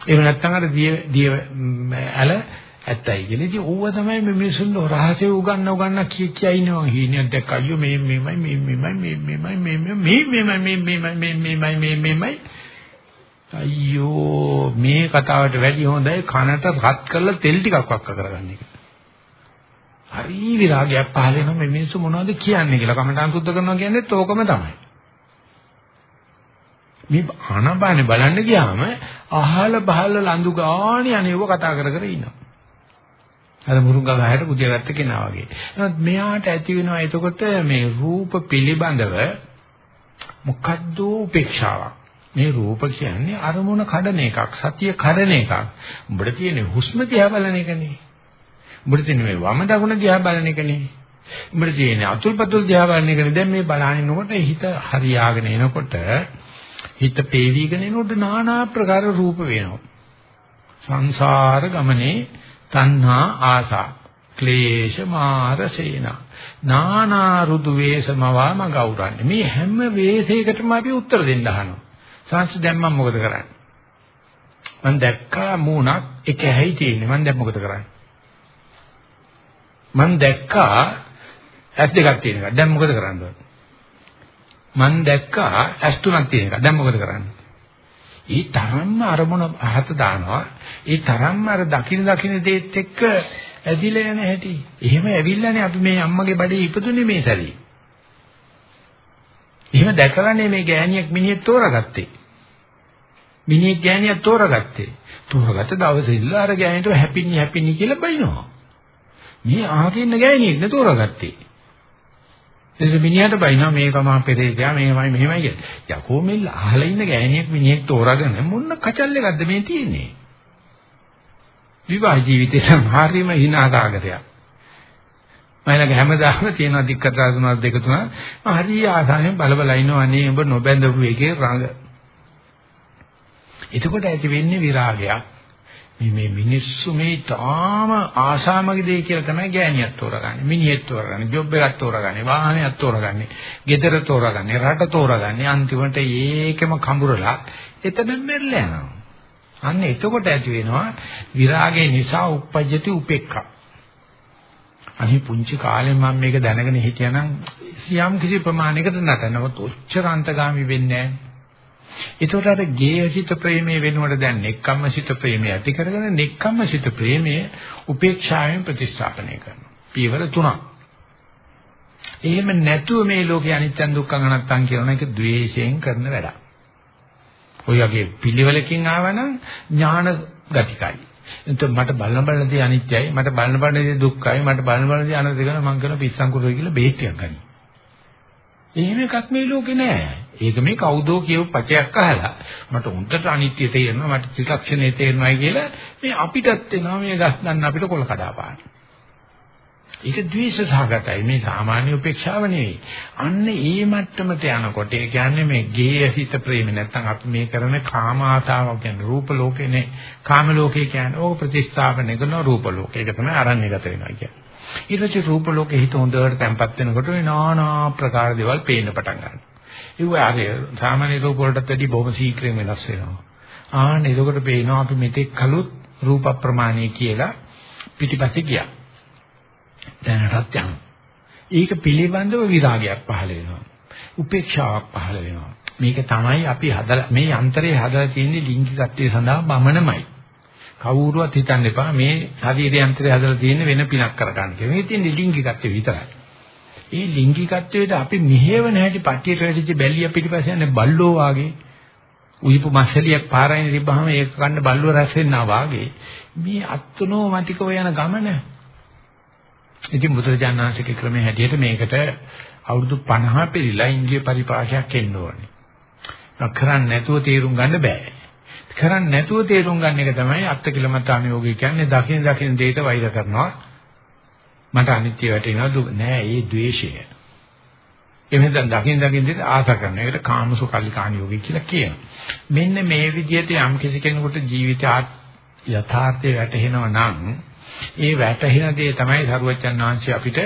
A: එහෙම නැත්නම් අර දිය දිය ඇල ඇත්තයි කියලා. ඉතින් ඕව තමයි මේ මිනිසුන් රහසේ උගන්න උගන්න කිය කිය ඉන්නවා. හීනියක් දැක්ක අයියෝ මේ මේමයි මේ මේමයි මේ මේමයි මේ මේ මේමයි මේ මේමයි මේ මේමයි මේ මේමයි අයියෝ මේ කතාවට වැඩි හොඳයි කනට රත් කරලා තෙල් ටිකක් වක්ක කරගන්න එක. හරි විරාගයක් පහල වෙනවා මේ මිනිස්සු මොනවද කියන්නේ කියලා කමඨාන් සුද්ධ කරනවා කියන්නේත් ඕකම තමයි. මේ ආනපානේ බලන්න ගියාම අහල බහල ලඳු ගාණි අනේව කතා කර කර ඉන්නවා. අර මුරුංගා ගහයට පුදියාගත්ත කෙනා වගේ. නමුත් මෙයාට ඇති වෙනවා එතකොට මේ රූප පිළිබඳව මොකද්ද උපේක්ෂාවක්. මේ රූප කියන්නේ අරමුණ කඩන එකක්, සතිය කඩන එකක්. උඹට තියෙන්නේ හුස්ම දිහා බලන එකනේ. උඹට තියෙන මේ වම දකුණ දිහා බලන එකනේ. උඹට තියෙන්නේ අතුල්පතුල් දිහා බලන එකනේ. දැන් මේ බලහිනකොට හිත හරියාගෙන එනකොට හිත පේවිගෙන එනකොට নানা ආකාර රූප වෙනවා. සංසාර ගමනේ තණ්හා ආසා ක්ලේශ මාර සේනා. නානා රුදු වේසමවා මග අවරන්නේ. මේ හැම වේසයකටම අපි උත්තර දෙන්න අහනවා. සංස් දැන් මම මොකද කරන්නේ? මම දැක්කා මූණක් එක ඇහි තියෙන්නේ. මම දැන් මොකද කරන්නේ? මම දැක්කා ඇස් දෙකක් තියෙන එක දැන් මොකද කරන්න ඕන මම දැක්කා ඇස් තුනක් තියෙන එක දැන් මොකද කරන්නේ ඒ තරම්ම අරමුණ අහත දානවා. ඒ තරම්ම අර දකින දකින දේත් එක්ක ඇදිලා යන හැටි. එහෙම ඇවිල්ලානේ අපි මේ අම්මගේ බඩේ ඉපදුනේ මේ සැරේ. එහෙම දැකලානේ මේ ගෑණියක් මිනිහෙක් තෝරාගත්තේ. මිනිහෙක් ගෑණියක් තෝරාගත්තේ. තෝරාගත්ත දවසේ ඉල්ල අර ගෑණිට හැපිනි හැපිනි කියලා බයිනවා. මේ අහගෙන ඉන්න ගෑණියෙක් නේ තෝරාගත්තේ. එතකොට මිනිහට බයිනවා මේක මහා පෙරේතයා මේවයි මෙහෙමයි කියලා. යකෝ මේ අහලා ඉන්න ගෑණියෙක් මිනිහෙක් තෝරාගෙන මොන්න කචල් එකක්ද මේ තියෙන්නේ? විවාහ ජීවිතේ සම්හාරීම හිනාදාගතයක්. මයිලක හැමදාම තියෙන දික්කතරා තුනක් දෙක තුනක් හරි ආසාවෙන් බල බල ඉන්නවා අනේ ඔබ නොබැඳපු එකේ රඟ. එතකොට ඇති වෙන්නේ විරාගයක්. මේ මේ මිනිස්සු මේ තාම ආශාමගේ දේ කියලා තමයි ගෑණියක් තෝරගන්නේ. මිනිහෙක් තෝරගන්නේ, ජොබ් එකක් තෝරගන්නේ, වාහනයක් තෝරගන්නේ, ගෙදර තෝරගන්නේ, රට තෝරගන්නේ. අන්තිමට ඒකෙම කඹරලා එතන මෙල්ල යනවා. අන්න එතකොට ඇති වෙනවා විරාගය නිසා උප්පජ්ජති උපේක්ඛා. අනි පුංචි කාලේ මම මේක දැනගෙන හිටියානම් සියම් කිසි ප්‍රමාණයකට නටනවත් ඔච්චර අන්තගාමි වෙන්නේ නැහැ. ඒතකොට අර ගේයසිත ප්‍රේමයේ වෙනුවට දැන් නෙක්කම්මසිත ප්‍රේමය ඇති කරගෙන නෙක්කම්මසිත ප්‍රේමය උපේක්ෂාවෙන් ප්‍රතිස්ථාපනය කරනවා. පියවර තුනක්. එහෙම නැතුව මේ ලෝකේ අනිත්‍ය දුක්ඛ අනත්තං කියන එක द्वේෂයෙන් කරන වැඩක්. ඔය වගේ පිළිවෙලකින් ආවනම් ඥාන ගතිකයි. එතකොට මට බලන බලන දේ අනිත්‍යයි, මට බලන බලන දේ දුක්ඛයි, මට බලන බලන දේ අනන්තයි කියලා මං කරන පිස්සන් කුරුයි කියලා බේත් ටිකක් ගන්නවා. එහෙම එකක් මේ ලෝකේ නෑ. ඒක මේ කවුදෝ කියව පචයක් අහලා මට උන්ට අනිත්‍ය තේරෙනවා මට ත්‍රිලක්ෂණේ තේරෙනවා කියලා මේ අපිටත් එනවා මේ ගස් ගන්න අපිට කොල කඩාපාන. ඒක ද්වේෂ සහගතයි මේ සාමාන්‍ය උපේක්ෂාව නෙවෙයි. අන්න ඒ මට්ටමට යනකොට ඒ කියන්නේ මේ ගේයහිත ප්‍රේම නැත්තම් අපි මේ කරන කාම ආසාව කියන්නේ රූප ලෝකේනේ කාම ලෝකේ කියන්නේ ඕක ප්‍රතිස්ථාපනය කරන රූප ලෝකේ. ඒක තමයි අරණ්‍යගත වෙනවා කියන්නේ. ඊට පස්සේ රූප ලෝකෙ හිත හොඳට තැම්පත් වෙනකොට මේ নানা ප්‍රකාර දේවල් පේන්න පටන් ගන්නවා. ඒව ආරය සාමාන්‍ය රූප වලටත් වැඩි බොහොම ශීක්‍රයෙන් වෙනස් වෙනවා. ආන්න එතකොට පේනවා අපි මෙතෙක් කලොත් රූප ප්‍රමාණය කියලා පිටිපස්සේ ගියා. දැනටත් යනවා. ඒක පිළිබඳව විරාගයක් පහළ වෙනවා. උපේක්ෂාවක් පහළ වෙනවා. මේක තමයි අපි හදලා මේ යන්ත්‍රය හදලා තියෙන්නේ ලිංගිකත්වයේ සඳහා බමනමයි. කවුරුවත් හිතන්න එපා මේ ශරීර යන්ත්‍රය හදලා තියෙන වෙන පිනක් කරගන්න කියලා. මේ තියෙන්නේ ලිංගිකත්වය විතරයි. ඒ ලිංගිකත්වයට අපි මෙහෙවන හැටි පටියට වැඩිච්ච බැල්ලිය පිටිපස්සේ යන්නේ බල්ලෝ වාගේ. උයිපු මස්සලියක් පාරයින් තිබ්බහම ඒක කන්න බල්ලෝ රැස් වෙන්නා වාගේ. මේ අත්නෝ මතිකව යන ගමන. ඉතින් බුදුරජාණන්සේගේ ක්‍රමයේ හැටියට මේකට අවුරුදු 50 පෙරිලා ඉන්දිය පරිපාශයක් එන්න ඕනේ. කරන්නේ නැතුව තේරුම් ගන්න බෑ. කරන්නේ නැතුව තේරුම් ගන්න එක තමයි අත්කිලමතාන යෝගී කියන්නේ. දකින දකින දෙයට වෛර කරනවා. මට අනිත්‍ය වැටෙනවා. දුක නෑ ඒ द्वේෂය එහෙනම් දැන් දකින් දකින් දෙයට ආස කරන එකට කාමසුකල්ලිකාණ යෝගී කියලා කියනවා. මෙන්න මේ විදිහට යම් කිසි කෙනෙකුට ජීවිත යථාර්ථය වැටහෙනවා නම් ඒ වැටහෙන දේ තමයි සරුවච්චන් වහන්සේ අපිට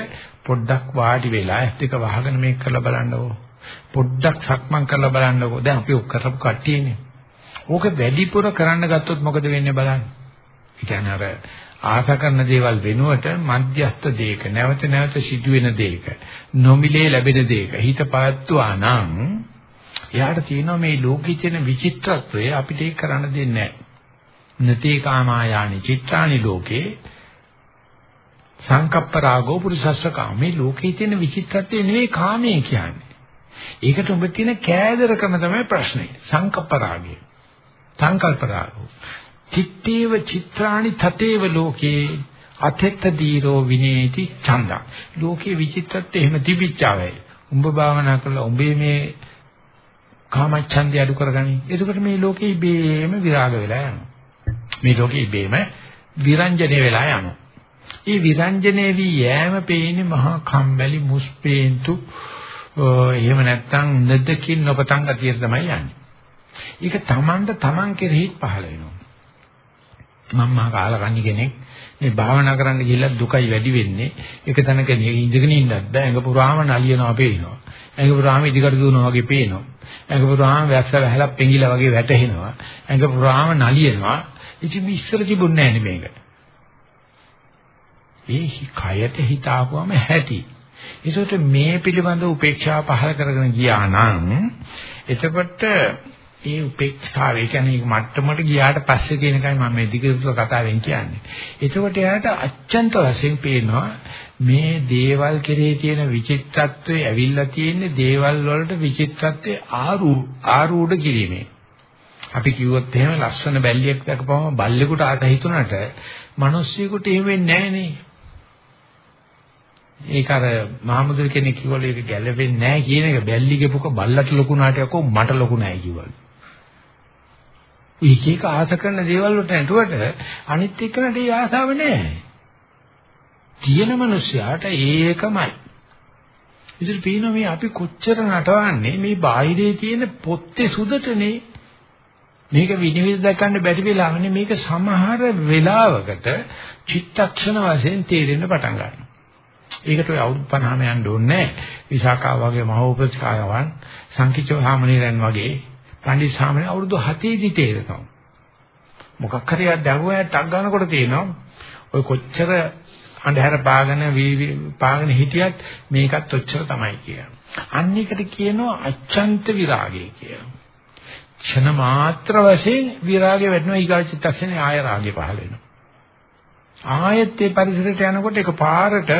A: පොඩ්ඩක් වාඩි වෙලා ඇස් දෙක වහගෙන මේක කරලා බලන්නකෝ. පොඩ්ඩක් සක්මන් කරලා බලන්නකෝ. දැන් අපි ඔක් කරපු කට්ටියනේ. ඕක වැඩිපුර කරන්න ගත්තොත් මොකද වෙන්නේ බලන්න. ඒ කියන්නේ අර ආස කරන දේවල් වෙනුවට මධ්‍යස්ත දෙයක නැවත නැවත සිදුවෙන දෙයක නොමිලේ ලැබෙන දෙයක හිත පාත්තුවා නම් එයාට තියෙනවා මේ ලෝකෙ තියෙන විචිත්‍රත්වය අපිට ඒක කරන්න දෙන්නේ නැහැ. නතේ කාමායානි චිත්‍රානි ලෝකේ සංකප්ප රාගෝ පුරුසස්ස කාමේ ලෝකේ තියෙන විචිත්‍රත්වය නෙවෙයි කාමයේ කියන්නේ. ඒකට ඔබ තියෙන කෑදරකම තමයි ප්‍රශ්නේ. සංකප්ප රාගය. සංකල්ප රාගෝ චිත්තේව චිත්‍රාණි තතේව ලෝකේ අතෙත්ත දීරෝ විනේති ඡන්දං. ලෝකේ විචිත්තත් එහෙම තිබිච්චාවයි උඹ භාවනා කරලා උඹේ මේ කාමච්ඡන්දය අඩු කරගනි. එතකොට මේ ලෝකේ ඉබේම විරාග වෙලා යනවා. මේ ලෝකේ ඉබේම විරංජනේ වෙලා යනවා. ඒ විරංජනේ වී යෑම පේන්නේ මහා කම්මැලි මුස්පේන්තු එහෙම නැත්නම් නැදකින් නොපතන් ගතිය තමයි යන්නේ. ඒක තමන්ට තමන් කෙරෙහි පහළ වෙනවා. මම මහා කාලකන්ණි කෙනෙක් මේ භාවනා කරන්න ගිහිල්ලා දුකයි වැඩි වෙන්නේ. ඒක තැනක ඉඳගෙන ඉන්නත් බෑ. ඇඟ පුරාම නලියනවා පේනවා. ඇඟ පුරාම ඉදිකට දුවනවා වගේ පේනවා. ඇඟ පුරාම වැස්ස වැහලා පෙඟිලා වගේ වැටෙනවා. ඇඟ පුරාම නලියනවා. ඉතින් මේ ඉස්සර තිබුණේ නැහැ මේක. ඒ කයට හිත ආපුවම හැටි. ඒකට මේ පිළිබඳ උපේක්ෂාව පහල කරගෙන ගියා නම් එතකොට ඒ උපේක්ෂාව ඒ කියන්නේ මට්ටමට ගියාට පස්සේ කියන එකයි මම මේ දිගට කතාවෙන් කියන්නේ. එතකොට එයාට අච්ඡන්ත වශයෙන් පේනවා මේ දේවල් කෙරේ තියෙන විචිත්තත්වය ඇවිල්ලා තියෙන්නේ දේවල් වලට විචිත්තත්වයේ ආරු ආරූඪ කිරීමේ. අපි කිව්වොත් එහෙම ලස්සන බැල්ලියක් දැකපුවම බල්ලෙකුට ආත හිතුණට මිනිස්සුෙකුට එහෙම වෙන්නේ නැහැ නේ. ඒක අර මහමුදුර කෙනෙක් කිව්වලු ඒක ගැළපෙන්නේ නැහැ කියන එක බැල්ලිගේ පුක බල්ලට ලොකු නාටයක් කො මට ලොකු නැහැ කිව්වලු. එක එක ආස කරන දේවල් වලට නටුවට අනිත් එක්කනට ඒ ආසාව නැහැ. තියෙන මිනිස්යාට ඒකමයි. ඉතින් පේනවා මේ අපි කොච්චර නටවන්නේ මේ බාහිරේ තියෙන පොත්තේ සුදටනේ මේක විනිවිද දක්වන්න බැරි වෙලාවනේ මේක සමහර වෙලාවකට චිත්තක්ෂණ වශයෙන් තේරෙන්න පටන් ගන්නවා. ඒකට ඔය අවුරුදු 50ම යන්න ඕනේ නැහැ. විසාකා වගේ මහෝපස්කායවන් සංකිච්ඡ සාමණේරයන් වගේ පණ්ඩිත සාමණේර අවුරුදු 7 දී තේරෙනවා. මොකක් හරි දැවුවා ටක් ගන්නකොට තේනවා ඔය කොච්චර අන්ධහර පාගන පාගන හිටියත් මේකත් ඔච්චර තමයි කියන්නේ. අන්න එකට කියනවා අච්ඡන්ත විරාගය කියලා. ක්ෂණ මාත්‍ර වශයෙන් විරාගය වැඩනවා ඊගා චිත්තක්ෂණේ ආය රාගය පහළ වෙනවා. ආයෙත් ඒ පරිසරයට යනකොට ඒක පාරට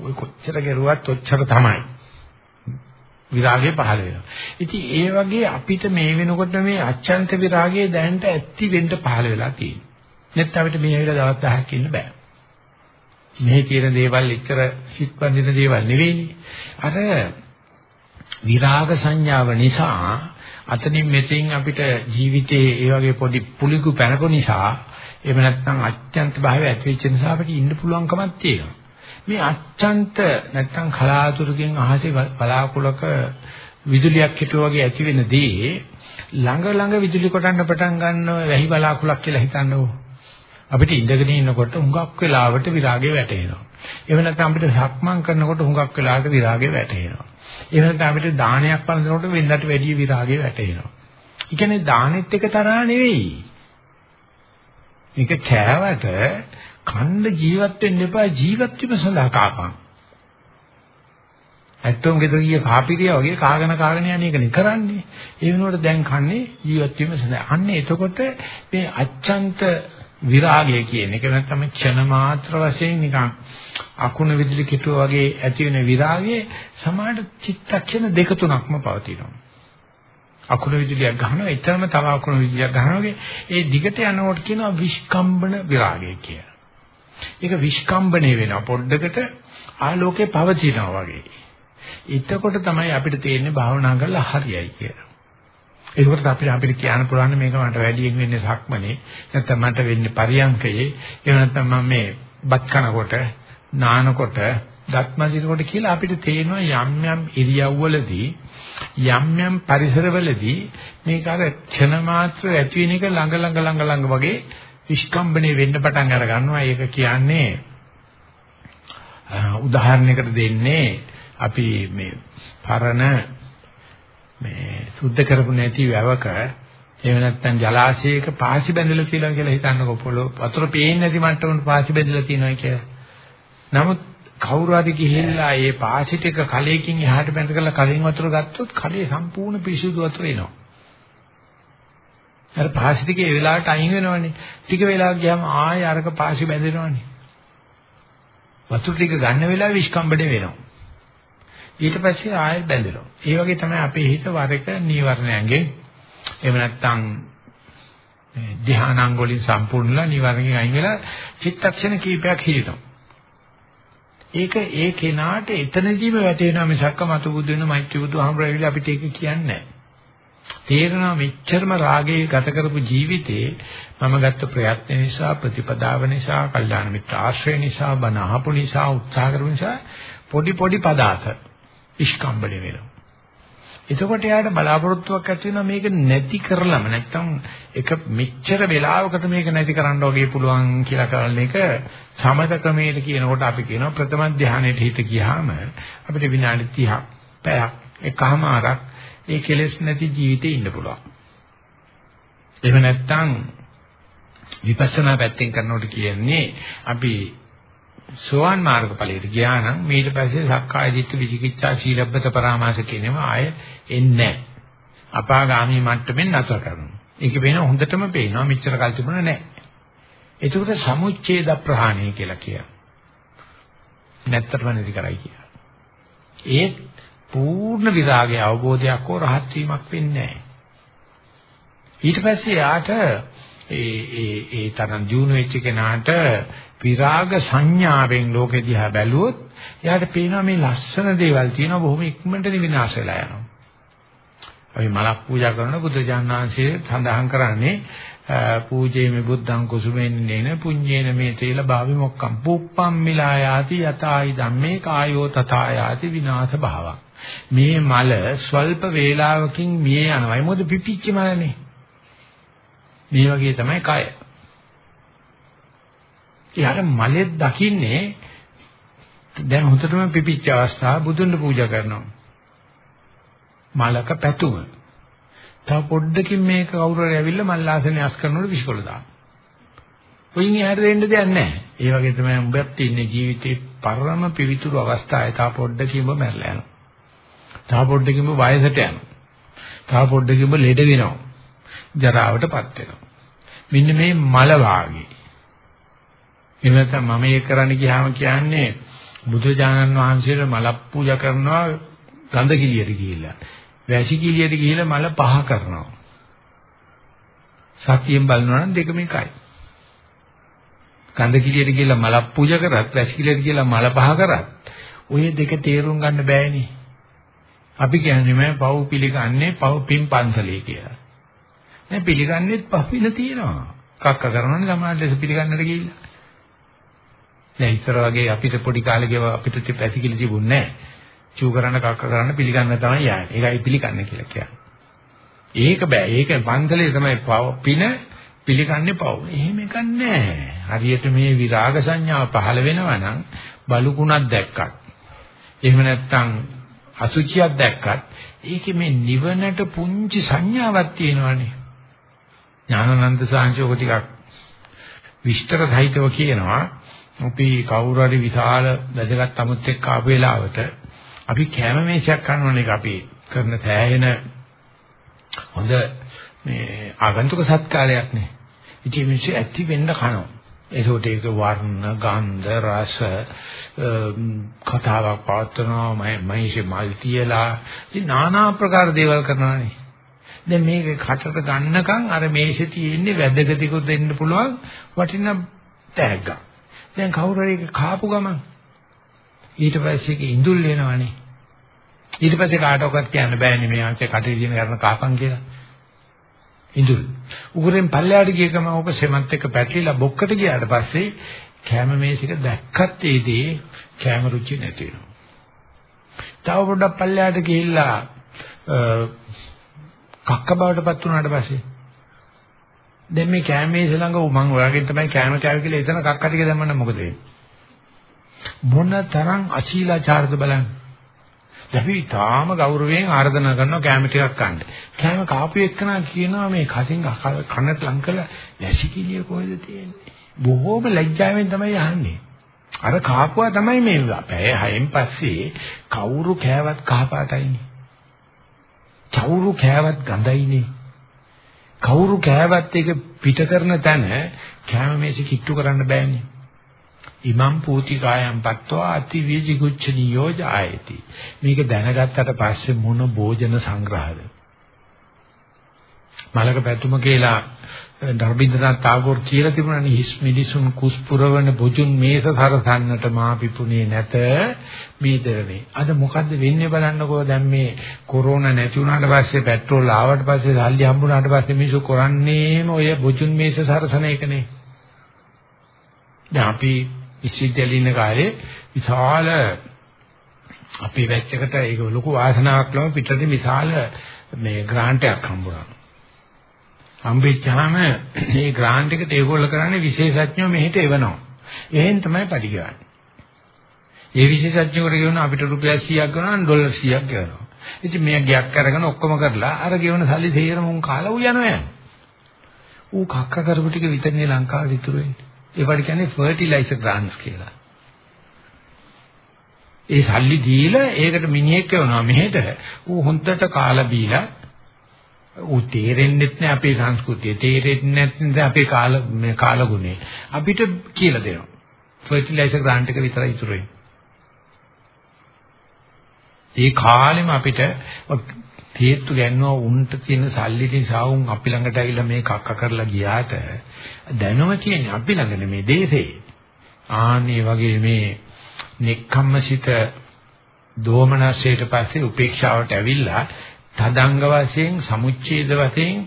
A: ඔය කොච්චර කෙරුවත් ඔච්චර තමයි. විරාගය පහළ වෙනවා. ඉතින් ඒ වගේ අපිට මේ වෙනකොට මේ අච්ඡන්ත විරාගයේ දැනට ඇත්ති වෙන්න පහළ වෙලා තියෙනවා. නැත්නම් අපිට මේ ඇවිල්ලා දවස් 10ක් ඉන්න බෑ. මේ කියන දේවල් එච්චර හිත් බඳින දේවල් නෙවෙයිනේ. අර විරාග සංඥාව නිසා අතනින් මෙතෙන් අපිට ජීවිතේ ඒ වගේ පොඩි පුලිකු පැනපු නිසා එහෙම නැත්නම් අත්‍යන්ත භාවය ඇති වෙච්ච නිසා අපිට ඉන්න පුළුවන්කමක් තියෙනවා. මේ අච්ඡන්ත නැත්තම් කලාතුරකින් අහසේ බලාකුලක විදුලියක් හිටුවා වගේ ඇති වෙන දේ ළඟ ළඟ විදුලි කොටන්න පටන් ගන්නවා වැහි බලාකුලක් කියලා හිතන්නකෝ. අපිට ඉඳගෙන ඉන්නකොට හුඟක් වෙලාවට විරාගය වැටෙනවා. එහෙම නැත්නම් අපිට සක්මන් කරනකොට හුඟක් වෙලාවට විරාගය වැටෙනවා. එහෙම නැත්නම් අපිට දානයක් පලනකොට වෙනදට වැඩි විරාගය වැටෙනවා. ඒ කියන්නේ දානෙත් එක තරහා නෙවෙයි. මේක කෑවට කන්න ජීවත් වෙන්න එපා ජීවත් වීම සඳහා කාපන්. ඇත්තම ගෙදර ගිය කාපිරියා වගේ කාගෙන කාගෙන යන එකනේ කරන්නේ. ඒ වෙනුවට දැන් කන්නේ ජීවත් වීම සඳහා. අන්න එතකොට මේ අච්ඡන්ත විරාගය කියන එක නැත්නම් ක්ෂණ මාත්‍ර වශයෙන් නිකන් අකුණ විදුලි කිටුව වගේ ඇති වෙන විරාගයේ සමාන චිත්තක්ෂණ දෙක තුනක්ම පවතිනවා. අකුණ විදුලියක් ගහනවා, ඊතරම තව අකුණ විදුලියක් ගහනවා වගේ ඒ දිගට යනකොට කියනවා විස්කම්බන විරාගය කියලා. ඒක විස්කම්බණය වෙනවා පොඩ්ඩකට ආලෝකේ පවතිනවා වගේ. එතකොට තමයි අපිට තේරෙන්නේ භාවනා කරලා හරියයි කියලා. ඒකත් අපිට අපිට කියන්න පුළුවන් මේක මට වැඩියෙන් වෙන්නේ සක්මනේ නැත්නම් මට වෙන්නේ පරියංකයේ එහෙම නැත්නම් මම මේ බත් කනකොට නානකොට දත්මදිනකොට කියලා අපිට තේරෙනවා යම් යම් ඉරියව්වලදී යම් යම් පරිසරවලදී මේක අර ක්ෂණ මාත්‍ර ඇති වෙන එක ළඟ ළඟ ළඟ ළඟ වගේ විස්කම්බනේ වෙන්න පටන් අර ගන්නවා. ඒක කියන්නේ උදාහරණයකට දෙන්නේ අපි මේ පරණ මේ සුද්ධ කරපු නැති වැවක එහෙම නැත්නම් ජලාශයක පාසි බැඳලා තියෙනවා කියලා හිතන්නකො පොළොව වතුර පේන්නේ නැති මට්ටමකට පාසි බැඳලා තියෙනවා කියලා. නමුත් කවුරු හරි ගිහිල්ලා ඒ පාසි ටික කලයකින් එහාට බැඳ කරලා කලින් වතුර ගත්තොත් කලේ සම්පූර්ණ පිරිසිදු වතුර එනවා. අර පාසි ටිකේ ඒ වෙලාවට අයින් වෙනවනේ. ටික වෙලාවක් ගියාම ආයෙ අරක පාසි බැඳෙනවනේ. වතුර ටික ගන්න වෙලාවෙ විස්කම්බඩේ වෙනවා. ඊට පස්සේ ආයෙ බැඳෙනවා. ඒ වගේ තමයි අපේ හිත වර එක නීවරණයෙන් එහෙම නැත්නම් ධ්‍යානාංග වලින් සම්පූර්ණලා නීවරණයෙන් අයින් වෙලා චිත්තක්ෂණ කීපයක් හිරිනවා. ඒක ඒ කෙනාට එතනදීම වැටෙනවා මිසක්ක මතු බුදු වෙන මෛත්‍රී බුදු ආමරවිල අපිට ඒක කියන්නේ නැහැ. තේරෙනවා මෙච්චරම රාගයේ ගත කරපු ජීවිතේ මම ගත්ත ප්‍රයත්න නිසා ප්‍රතිපදාව නිසා කල්යාණ මිත්‍ර ආශ්‍රය නිසා බණ අහපු නිසා උත්සාහ කරපු නිසා පොඩි පොඩි පදාත ඉස්කම්බල වෙනවා. එතකොට යාට බලාපොරොත්තුවක් ඇති වෙනවා මේක නැති කරලම නැත්තම් එක මෙච්චර වෙලාවකට මේක නැති කරන්න වගේ පුළුවන් කියලා කරන එක සමත ක්‍රමයට කියනකොට අපි කියනවා ප්‍රථම ධානයට හිත ගියාම අපිට විනාඩි 30ක් පැයක් එකමාරක් ඒ කෙලෙස් නැති ජීවිතේ ඉන්න පුළුවන්. එහෙම නැත්තම් විපස්සනා පැත්තෙන් කරනකොට කියන්නේ අපි සෝවාන් මාර්ග ඵලයට ගියා නම් ඊට පස්සේ සක්කාය දිට්ඨි විචිකිච්ඡා සීලබ්බත පරාමාස කියනවා ආය එන්නේ නැහැ. අපාගාමී මට්ටමින් නතර කරනවා. ඒක වෙන හොඳටම පේනවා මෙච්චර කල් තිබුණේ නැහැ. ඒකට සමුච්ඡේද ප්‍රහාණය කියලා කියනවා. නැත්තරම නැති කරයි කියලා. ඒ පූර්ණ විරාගයේ අවබෝධයක් හෝ රහත් වීමක් වෙන්නේ නැහැ. ඊට පස්සේ යාට ඒ ඒ ඒ තරම් දියුණු වෙච්ච කෙනාට විරාග සංඥාවෙන් ලෝකෙ දිහා බැලුවොත් එයාට පේනවා මේ ලස්සන දේවල් තියෙනවා බොහොම ඉක්මනට විනාශ වෙලා යනවා. අපි මලක් පූජා කරන බුදුජානනාංශයේ සඳහන් කරන්නේ පූජේමි බුද්ධං කුසුමෙන්නේන පුඤ්ඤේන මේ තේල භාවි මොක්කම් පුප්පම් මිලායාති යතයි ධම්මේ කායෝ තථායාති විනාශ භාවං මේ මල ස්වල්ප වේලාවකින් මිය යනවා මොකද පිපිච්ච මලනේ මේ වගේ තමයි කය. එයාට මලෙත් දකින්නේ දැන් හොඳටම පිපිච්ච අවස්ථාව බුදුන් පූජා කරනවා. මලක පැතුම. තව පොඩ්ඩකින් මේක කවුරු හරි ඇවිල්ලා මල්ලාසනේ අස් කරනකොට විශ්කොල දාන. කොයින් එහාට දෙන්න දෙයක් නැහැ. ඒ වගේ තමයි උඹත් ඉන්නේ ජීවිතේ පරම පිවිතුරු අවස්ථාවේ තා පොඩ්ඩකින්ම මැරලා යනවා. තා පොඩ්ඩකින්ම වයසට යනවා. තා පොඩ්ඩකින්ම ලෙඩ වෙනවා. ජරාවටපත් වෙනවා. මෙන්න මේ මල වාගේ. එහෙම නැත්නම් මම ඒක කරන්න ගියාම කියන්නේ බුදුජානන් වහන්සේට මල පූජා කරනවා ගඳ කිලියට ගිහිල්ලා. වැසි කිලියට ගිහිල්ලා මල පහ කරනවා. සතියෙන් බලනවා නම් දෙකම එකයි. ගඳ කිලියට ගිහිල්ලා මල පූජා කරත් වැසි කිලියට ගිහිල්ලා මල පහ කරත් ඔය දෙක තේරුම් ගන්න බෑනේ. අපි කියන්නේ මම පව් පිළිගන්නේ පව් පින් පන්සලේ කියලා. දැන් පිළිගන්නෙත් පහින තියෙනවා. කක්ක කරනවනේ සමාජ ලෙස පිළිගන්නට ගිහිල්ලා. දැන් ඉතර වගේ අපිට පොඩි කාලේ ගියව අපිට පැසිකිලි තිබුණේ නැහැ. චූ කරන්න කක්ක කරන්න පිළිගන්න තමයි යන්නේ. ඒකයි පිළිගන්නේ කියලා කියන්නේ. ඒක බෑ. ඒක පන්සලේ තමයි පින පිළිගන්නේ පව්. එහෙම එකක් නැහැ. හරියට මේ විරාග සංඥාව පහළ වෙනවා නම් බලුකුණක් දැක්කත් එහෙම නැත්නම් අසුචියක් දැක්කත් ඒකේ මේ නිවනට පුංචි සංඥාවක් තියෙනවානේ. ඥානানন্দ සාංශෝක ටිකක් විස්තර සහිතව කියනවා. අපි කවුරු හරි විශාල වැදගත් අමුත් එක්ක ආපු වෙලාවට අපි කැම මේසයක් කරනවනේ අපි කරන තෑයෙන හොඳ මේ ආගන්තුක සත්කාරයක් නේ. ඉතින් මිනිස්සු ඇති වෙන්න කනවා. ඒකට ඒක වර්ණ, ගන්ධ, රස කතාවක් පවත්වනවා මම මම මල් තියලා ඉතින් নানা ආකාර දේවල් කරනවානේ. දැන් මේක කටට ගන්නකම් අර මේෂේ තියෙන්නේ වැදගතිකුත් දෙන්න පුළුවන් වටිනා තෑග්ගක්. දැන් කවුරු හරි කාපු ගමන් ඊට පස්සේ ඒක ඉඳුල් වෙනවනේ. ඊට පස්සේ කාටවත් කියන්න බෑනේ මේ අංශ කටේ දින කරන කාපන් කියලා. ඉඳුල්. උගුරෙන් පල්ලයට ගිය ගමන් ඔක සෙමන්ත් එක්ක පැටලිලා බොක්කට ගියාට පස්සේ කැම මේසික දැක්කත් ඒ දේ කැම රුචි නැති වෙනවා. තව පොඩ්ඩක් පල්ලයට ගිහිල්ලා කක්ක බවටපත් වුණාට පස්සේ දැන් මේ කැමේස ළඟ මම ඔයාගෙන් තමයි කැම කෑවේ කියලා එතන කක්ක ටික දැම්මම මොකද වෙන්නේ මොන තරම් අශීලාචාරද බලන්න අපි තාම ගෞරවයෙන් ආර්දනා කරනවා කැම ටිකක් කන්න කැම කාපු එක්කනා කියනවා මේ කටින් කනට ලං කළා වැසිකිළිය කොහෙද තියෙන්නේ බොහෝම ලැජ්ජාවෙන් තමයි අහන්නේ අර කාපුවා තමයි මේ පැය 6න් පස්සේ කවුරු කෑවත් කහපාටයිනේ කවුරු කෑවත් ගඳයිනේ. කවුරු කෑවත් ඒක පිට කරන තැන කෑම මේසෙ කිට්ටු කරන්න බෑනේ. ඉමම් පූතිකායම් පත්වා අති වීජිගුච්ඡනියෝ ජායති. මේක දැනගත්තට පස්සේ මොන භෝජන සංග්‍රහද? මලක පැතුම කියලා රබින්ද්‍රනාත් tagore කියලා තිබුණානේ හිස් මිනිසුන් කුස්පුරවන බුජුන් මේස සරසන්නට මා පිපුණේ නැත මේ දරනේ. අද මොකද්ද වෙන්නේ බලන්නකෝ දැන් මේ කොරෝනා නැති වුණාට පස්සේ පෙට්‍රෝල් ආවට පස්සේ සල්ලි හම්බුණාට පස්සේ මිනිස්සු කරන්නේම ඔය බුජුන් මේස සරසන එකනේ. දැන් අපි විශ්වවිද්‍යාලේ ඉන්න කාලේ විශාල අපේ බැච් එකට ඒක ලොකු වාසනාවක් ලම පිටරදී විශාල මේ ග්‍රාන්ට් එකක් හම්බුණා. හම්බෙච්චාම මේ ග්‍රාන්ට් එකට ඒගොල්ලෝ කරන්නේ විශේෂඥයෝ මෙහෙට එවනවා. එහෙන් තමයි පඩි ගන්නේ. ඒ විශේෂඥයෙකුට කියනවා අපිට රුපියල් 100ක් ගන්නවා ඩොලර් 100ක් ගෙවනවා. ඉතින් මෙයා ගියක් අරගෙන ඔක්කොම කරලා අර ගෙවන සල්ලි තේරම උන් කාලා ඌ යනවා යන්නේ. ඌ කක්ක කරපු ටික විතරනේ ලංකාවේ ඉතුරු වෙන්නේ. ඒවට කියන්නේ ෆර්ටිලයිසර් ග්‍රාන්ට්ස් කියලා. ඒ සල්ලි දීලා ඒකට මිනිහෙක් යවනවා මෙහෙට ඌ හොන්දට කාලා බීලා ඌ තේරෙන්නෙත් නෑ අපේ සංස්කෘතිය. තේරෙන්නේ නැත්නම් අපේ කාල මේ කාලගුණේ අපිට කියලා දෙනවා. ෆර්ටිලයිසර් ග්‍රාන්ට් එක විතරයි ඉතුරු වෙන්නේ. ඒ කාලෙම අපිට තේත්තු ගන්නවා උන්ට තියෙන සල්ලි නිසා උන් අපි ළඟට ඇවිල්ලා මේ කක්ක කරලා ගියාට දැනුම තියෙන්නේ අපි ළඟ නෙමේ දේශේ ආන්නේ වගේ මේ නෙක්ඛම්මසිත දෝමනසයට පස්සේ උපේක්ෂාවට ඇවිල්ලා තදංග වශයෙන් සමුච්ඡේද වශයෙන්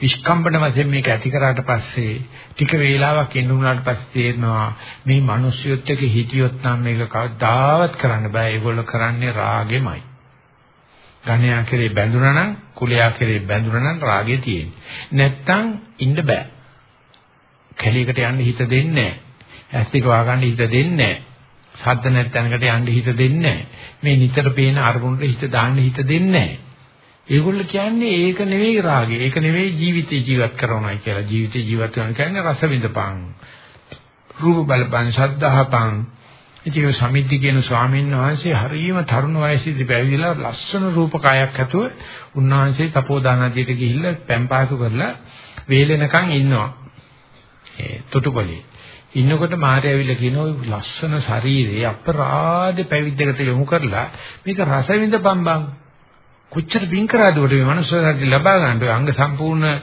A: විස්කම්බන වශයෙන් මේක ඇති කරාට පස්සේ ටික වේලාවක් ඉන්නුනාට පස්සේ තේරෙනවා මේ මිනිස්සුත් එක්ක හිටියොත් නම් මේක කවදාවත් කරන්න බෑ ඒගොල්ලෝ කරන්නේ රාගෙමයි. ගණයා කෙරේ බැඳුනා නම් කුලයා කෙරේ බැඳුනා නම් රාගේ තියෙන්නේ. නැත්තම් ඉන්න බෑ. කැලියකට යන්න හිත දෙන්නේ නැහැ. ඇස් දෙක වහගන්න හිත දෙන්නේ නැහැ. සද්ද නැත්නම්කට යන්න හිත දෙන්නේ මේ නිතර පේන අරමුණට හිත දාන්න හිත දෙන්නේ ඒගොල්ලෝ කියන්නේ ඒක නෙවෙයි රාගය. ඒක නෙවෙයි ජීවිතේ ජීවත් කරනවායි කියලා. ජීවිතේ ජීවත් කරනවා කියන්නේ රස විඳපං. රූප බලපං, ශබ්දහපං. ඉතින් සමිද්ධි කියන ස්වාමීන් වහන්සේ හරියම තරුණ වයසේදී පැවිදිලා ලස්සන රූප කායක් ඇතුව උන්වහන්සේ තපෝදානදියට ගිහිල්ලා පැම්පාසු කරලා වේලෙනකන් ඉන්නවා. ඒ තොටුපළේ. ඉන්නකොට මාරය ඇවිල්ලා කියනවා ලස්සන ශරීරේ අපරාධ පැවිද්දකට යොමු කරලා මේක රස විඳපම් බං කොච්චර බින් කරාද උඩ මේ මනුස්සයෙක් ලබා ගන්න ඔය අංග සම්පූර්ණ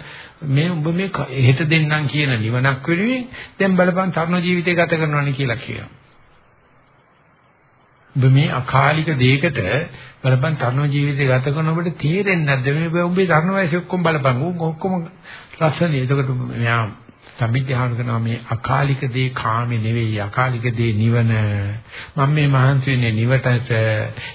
A: මේ ඔබ මේ හෙට දෙන්නම් කියන නිවනක් වෙනුවෙන් දැන් බලපන් තරුණ ජීවිතය ගත කරනවානේ කියලා කියනවා. ඔබ මේ අකාලික දෙයකට බලපන් තරුණ ජීවිතය ගත කරන ඔබට තේරෙන්නේ නැද්ද මේ ඔබේ තරුණ වයසේ ඔක්කොම බලපන් ඔක්කොම ලස්සනයි. එතකොට මෙයා සම්මිධ්‍යාන කරනවා මේ අකාලික දේ කාමේ නෙවෙයි අකාලික දේ නිවන මම මේ මහන්සි වෙන්නේ නිවටට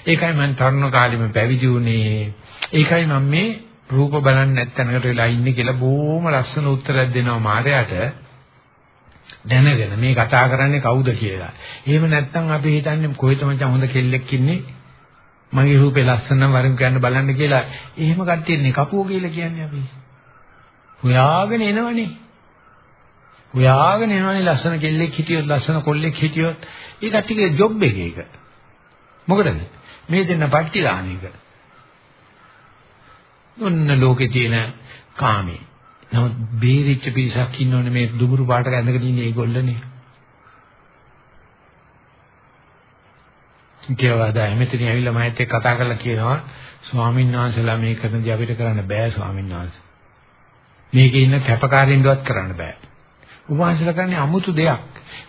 A: ඒකයි මම තරුණ කාලෙම පැවිදි වුණේ ඒකයි මම මේ රූප බලන්නේ නැත්නම්කට වෙලා ඉන්නේ කියලා බොහොම ලස්සන උත්තරයක් දෙනවා මාර්යාට දැනගෙන මේ කතා කරන්නේ කවුද කියලා. එහෙම නැත්නම් අපි හිතන්නේ කොහෙද මචං හොඳ කෙල්ලෙක් ඉන්නේ මගේ රූපේ ලස්සන නම් වරින් කියන්න බලන්න කියලා. එහෙම කට්ටියනේ කපුව කියලා කියන්නේ අපි. හොයාගෙන එනවනේ. හොයාගෙන එනවනේ ලස්සන කෙල්ලෙක් හිටියොත් ලස්සන කොල්ලෙක් හිටියොත් ඒ කට්ටියගේ ජොබ් එක ඒක. මොකටද? මේ දෙන්න පට්ටි දාන එක. ඔන්න ලෝකේ තියෙන කාමේ. නමුත් බේරිච්ච පිරිසක් ඉන්නෝනේ මේ දුඹුරු පාටක ඇඳගෙන ඉන්නේ ඒගොල්ලනේ. කියවදා එමෙතන ඇවිල්ලා මහත් එක්ක කතා කරලා කියනවා ස්වාමීන් වහන්සේලා මේ කරන දේ අපිට කරන්න බෑ ස්වාමීන් වහන්සේ. මේකේ ඉන්න කැපකාරින්වත් කරන්න බෑ. උපවාසල කරන්නේ 아무තු දෙයක්.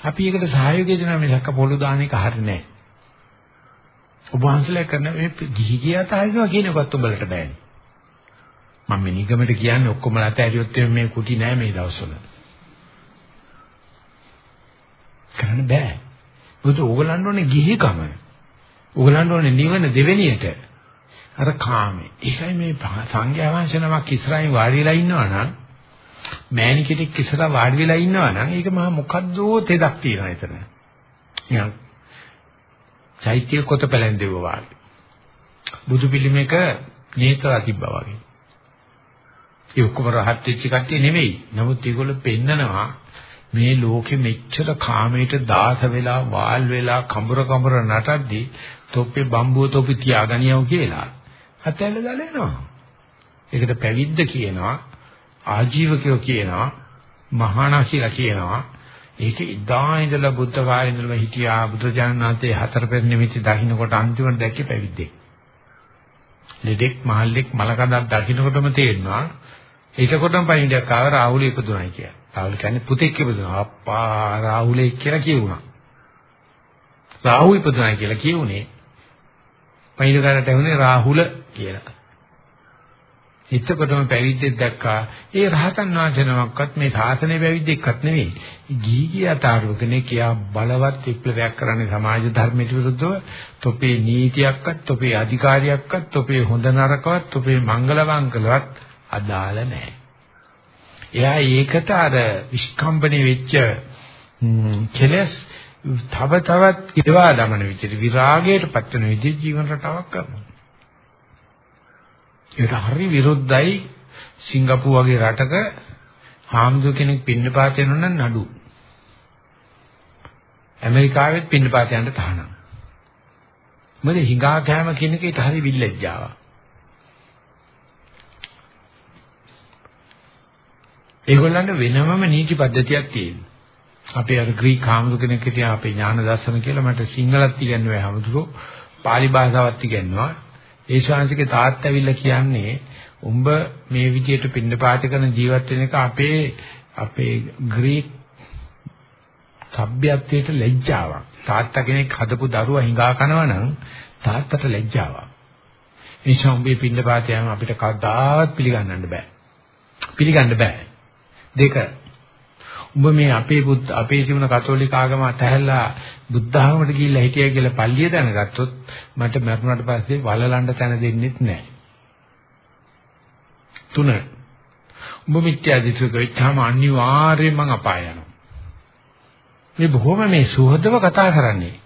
A: අපි ඒකට සහයෝගය දෙනවා මිසක් පොළු දාන එක හරිය නෑ. උපවාසල කරන මේ ගිහි ගියත හරිනවා කියන එකත් උඹලට බෑනේ. මම මේ නිගමයට කියන්නේ ඔක්කොම අතහැරියොත් මේ කුටි නෑ මේ දවස්වල. කරන්න බෑ. මොකද ඕගලන්ට ඕනේ ගිහිකම. ඕගලන්ට ඕනේ නිවන දෙවෙනියට. අර කාමේ. ඒකයි මේ සංඝයා වහන්සේ නමක් ඉස්සරහින් වාඩිලා ඉන්නවා නම් මෑණි කෙනෙක් ඉස්සර වාඩි වෙලා ඉන්නවා නම් ඒක මහා මොකද්දෝ තෙදක් තියෙනවා එතන. නිකන් චෛත්‍ය කොට පැලැන්දෙවවා වගේ. බුදු පිළිමයක නේතලා තිබ්බා වගේ. ඒ ඔක්කොම රහත් වෙච්ච කට්ටිය නෙවෙයි. නමුත් ඒගොල්ලෝ පෙන්නනවා මේ ලෝකෙ මෙච්චර කාමයට දාස වෙලා වාල් වෙලා කඹර කඹර නටද්දි තොප්පේ බම්බුව තොපි තියාගනියව කියලා. අතැල්ල දාලා එනවා. ඒකට පැවිද්ද කියනවා ආජීවකයෝ කියනවා මහානා කියලා කියනවා ඒක ඉදා ඉඳලා බුද්ධ කාලේ ඉඳලා හිටියා බුදුජානනාථේ හතර පෙර නිමිති දකින්නකොට අන්තිමට දැක්කේ පැවිද්දේ. ලෙඩෙක් මහල්ලෙක් මලකඳක් දකින්නකොටම තේරෙනවා ඒකකොටම පණිවිඩයක් ආව රාහුල ඉපදුණයි කියලා. රාහුල කියන්නේ පුතෙක් ඉපදුණා. අප්පා රාහුලෙක් කියලා කියුණා. රාහු ඉපදුණයි කියලා කියුනේ. පණිවිඩකට ඇහුනේ රාහුල කියලා. එතකොටම පැවිද්දෙක් දැක්කා. ඒ රහතන් වහන්සේ නමක්වත් මේ සාසනේ පැවිද්දෙක්වත් නෙවෙයි. ගීගී අතාරුව කෙනෙක් කියා බලවත් විප්ලවයක් කරන්නේ සමාජ ධර්මයට විරුද්ධව. තොපේ නීතියක්වත්, තොපේ අධිකාරියක්වත්, තොපේ හොඳ නරකවත්, තොපේ මංගල වංගලවත් අදාළ නැහැ. එයා ඒකට අර විස්කම්බනේ වෙච්ච කෙලස් තව තවත් ඉදවා දමන විදිහට විරාගයට පත්වන විදිහ ජීවන රටාවක් කරනවා. ඒක හරි විරුද්ධයි සිංගප්පූ වගේ රටක හාමුදුර කෙනෙක් පින්නපාත යනවා නම් නඩු. ඇමරිකාවෙත් පින්නපාත යන්න තහනම්. මොකද හිඟා කෑම කියන එක ඊට හරි විල්ලැජ්ජාවක්. ඒගොල්ලන්ට වෙනමම නීති පද්ධතියක් තියෙනවා. අපේ අර ග්‍රීක හාමුදුර කෙනෙක් හිටියා අපේ ඥාන දර්ශන කියලා මට සිංහලත් ඉගෙනුවා හාමුදුරෝ පාලි භාෂාවත් ඉගෙනුවා. ඒ ශාන්සිකේ තාත්තා ඇවිල්ලා කියන්නේ උඹ මේ විදියට පින්නපාත කරන ජීවත් වෙන එක අපේ අපේ ග්‍රීක සભ્યත්වයට ලැජ්ජාවක්. තාත්තා කෙනෙක් හදපු දරුවා හිඟා කනවා නම් තාත්තට ලැජ්ජාවක්. ඒ නිසා උඹේ පින්නපාත යෑම අපිට කවදාවත් පිළිගන්නන්න බෑ. පිළිගන්න බෑ. දෙක උඹ මේ අපේ බුද්ධ අපේ ජීවන කතෝලික ආගම අතහැරලා බුද්ධ ආගමට ගිහිල්ලා හිටියයි කියලා පල්ලිය දැනගත්තොත් මට මරුණාට පස්සේ වලලන්න තැන දෙන්නෙත් නැහැ. තුන උඹ මිත්‍යා දිට්ඨික වෙච්චාම අනිවාර්යයෙන් මං අපාය යනවා. මේ බොහොම මේ සුහදව කතා කරන්නේ.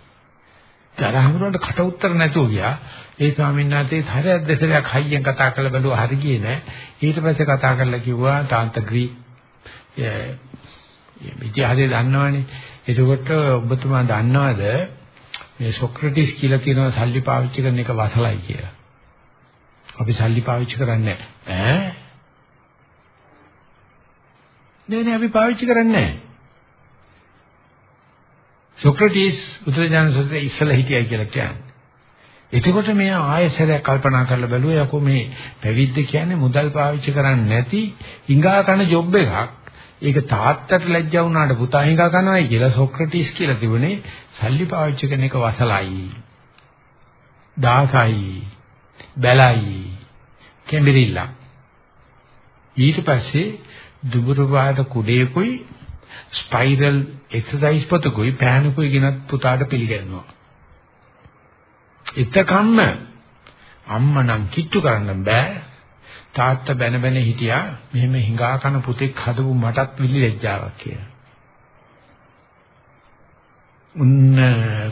A: තරහමුරන්ට කට උතර නැතුව ගියා. ඒ ස්වාමීන් වහන්සේ හරියක් දෙසරයක් හයියෙන් කතා කරලා බැලුවා හරි ගියේ නෑ. ඊට පස්සේ කතා කරලා කිව්වා තාන්ත ග්‍රීක ඉතිහාසය දන්නවනේ. එතකොට ඔබතුමා දන්නවද මේ සොක්‍රටිස් කියලා කියනවා සල්ලි පාවිච්චි කරන එක වසලයි කියලා. අපි සල්ලි පාවිච්චි කරන්නේ ඈ නෑ නෑ අපි පාවිච්චි කරන්නේ නෑ. සොක්‍රටිස් බුදුරජාණන් ඉස්සලා හිටියයි කියලා කියන්නේ. එතකොට මෙයා ආයෙසරයක් කල්පනා කරලා බැලුවා යකෝ මේ පැවිද්ද කියන්නේ මුදල් පාවිච්චි කරන්නේ නැති හිඟා කන ජොබ් එකක්. ඒක තාත්තට ලැජ්ජා වුණාට පුතා හිඟා කනවායි කියලා සොක්‍රටිස් කියලා තිබුණේ සල්ලි පාවිච්චි කරන එක වසලයි. දාසයි. බැලයි. කෙඹිරිල්ල. ඊට පස්සේ දුබුරු පාට කුඩේකුයි ස්පයිරල් එක්සර්සයිස් පොතකුයි පෑනුකුයි ගෙනත් පුතාට පිළිගන්නවා. එතකම්ම අම්මා නම් කිට්ටු කරන්න බෑ. තාත්තා බැන බැන හිටියා මෙහෙම හිඟා කන පුතෙක් හදපු මටත් විලි ලැජ්ජාවක් කියලා. උන්න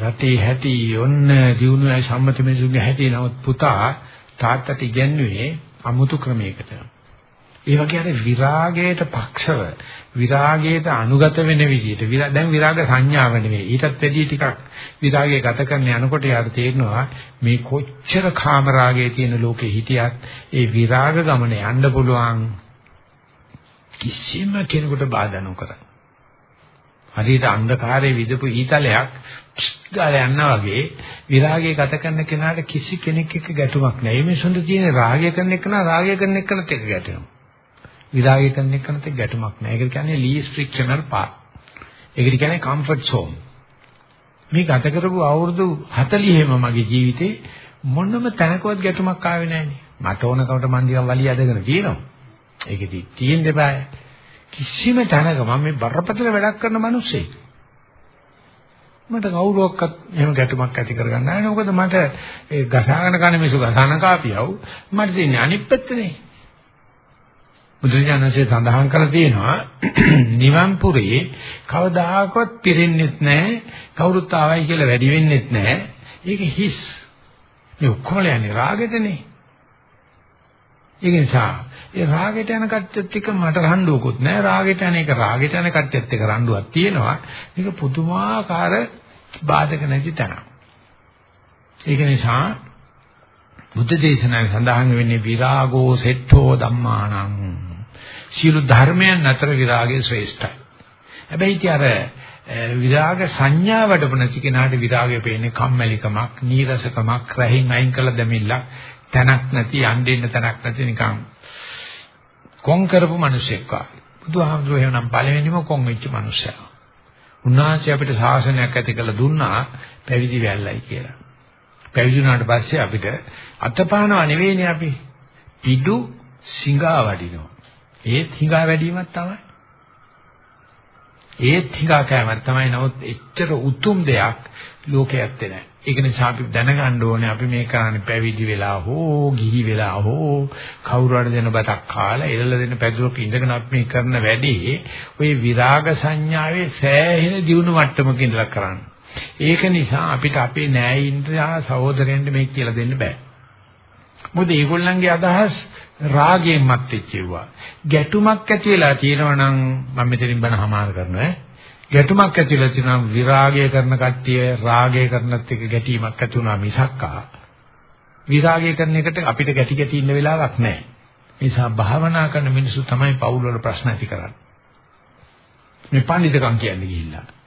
A: රටේ හැටි ඔන්න දිනුවයි සම්මත මිනිසුන්ගේ හැටි නමුත් පුතා තාත්තට ඉගැන්වුවේ අමුතු ක්‍රමයකට. ඒ වගේ අර විරාගයට පක්ෂව විරාගයට අනුගත වෙන විදිහට දැන් විරාග සංඥාව නෙවෙයි ඊටත් වැඩි ටිකක් විරාගය ගත කරන යනකොට යාට තේරෙනවා මේ කොච්චර කාම රාගයේ තියෙන ලෝකේ හිටියත් ඒ විරාග ගමන යන්න පුළුවන් කිසිම කෙනෙකුට බාධා නොකර හරියට අන්ධකාරයේ විදපු ඊතලයක් ගාලා යනවා වගේ විරාගය ගත කරන කෙනාට කිසි කෙනෙක් එක්ක ගැටුමක් නැහැ. මේ සොඳ තියෙන රාගය කරන එක නා රාගය කරන එකනත් එක්ක ගැටෙනවා. විරාගය කරන එකනත් ගැටුමක් නැහැ. ඒකට කියන්නේ least frictional path. ඒකට කියන්නේ comfort zone. මේ ගත කරපු අවුරුදු 40ෙම මගේ ජීවිතේ මොනම තැනකවත් ගැටුමක් ආවේ නැහැනේ. මට ඕන කවට මන් දිගම් වලිය අදගෙන තියෙනවා. ඒකෙදි තියෙන්න බෑ. කිසිම තැනක මම මේ බරපතල වැඩක් කරන මිනිස්සෙක්. මට කවුරුවක්වත් එහෙම ගැටුමක් ඇති කරගන්න නැහැ. මොකද මට ඒ ගසාගෙන කන මිසු ගසන කාපියව මට තියෙන්නේ අනිත් පැත්තනේ. බුදුරජාණන්සේ සඳහන් කරලා තියෙනවා නිවන් පුරේ කවදාකවත් පිරෙන්නෙත් නැහැ කවුරුත් ආවයි කියලා වැඩි වෙන්නෙත් නැහැ. ඒක හිස්. මේ ඔක්කොම යන්නේ රාගෙටනේ. ඒක නිසා ඒ රාගෙට යන කට්ටියත් එක්ක මට රණ්ඩුවකුත් නැහැ. රාගෙට යන එක රාගෙට යන කට්ටියත් එක්ක රණ්ඩුවක් තියෙනවා. මේක පුදුමාකාර බාධක නැති තැන. ඒක නිසා බුද්ධ දේශනාවේ සඳහන් වෙන්නේ විරාගෝ සෙට්ඨෝ ධම්මානං. සියලු ධර්මයන් අතර විරාගය ශ්‍රේෂ්ඨයි. හැබැයි ඉතින් අර විරාග සංඥා වඩපු නැති කෙනාට විරාගය පේන්නේ කම්මැලිකමක්, නීරසකමක්, රැහින් අයින් කළ දෙමිල්ලක්, තනක් නැති, යන්නෙන්න තනක් නැති නිකන් කොන් කරපු මිනිසෙක් වාගේ. බුදුහාමුදුරුවෝ එහෙනම් පළවෙනිම කොන් වෙච්ච මිනිසයා. උන්වහන්සේ අපිට ශාසනයක් ඇති කළ දුන්නා පැවිදි වෙල්ලයි කියලා. පැවිදි වුණාට පස්සේ අපිට අතපානවා නෙවෙයිනේ අපි. පිඩු සිඟා වඩිනවා. ඒත් හිඟා වැඩිවීමක් තමයි. ඒත් හිඟා කෑමක් තමයි. නමුත් එච්චර උතුම් දෙයක් ලෝකයේ ඇත්තේ නැහැ. ඒක නිසා අපි දැනගන්න ඕනේ අපි මේ කරන්නේ පැවිදි වෙලා හෝ ගිහි වෙලා හෝ කවුරු හරි දෙන බතක් කාලා එළල දෙන පැදුරක ඉඳගෙන අපි මේ කරන වැඩේ ওই විරාග සංඥාවේ සෑහෙන දියුණු මට්ටමක ඉඳලා කරන්නේ. ඒක නිසා අපිට අපේ නෑයින්ට සහෝදරයන්ට මේක කියලා දෙන්න බෑ. මොකද ඒගොල්ලන්ගේ අදහස් රාගයෙන් මත් වෙච්චේවා. ගැටුමක් ඇති වෙලා තියෙනවා නම් මම මෙතනින් බන හමාර කරනවා ඈ. ගැටුමක් ඇති වෙලා තියෙනවා විරාගය කරන කට්ටිය රාගය කරනත් එක ගැටීමක් ඇති වුණා මිසක්කා. විරාගය කරන එකට අපිට ගැටි ගැටි ඉන්න වෙලාවක් නැහැ. ඒ නිසා භාවනා කරන මිනිස්සු තමයි පෞල් වල ප්‍රශ්න ඇති කරන්නේ. මේ පඬිතුකම් කියන්නේ ගිහිල්ලා.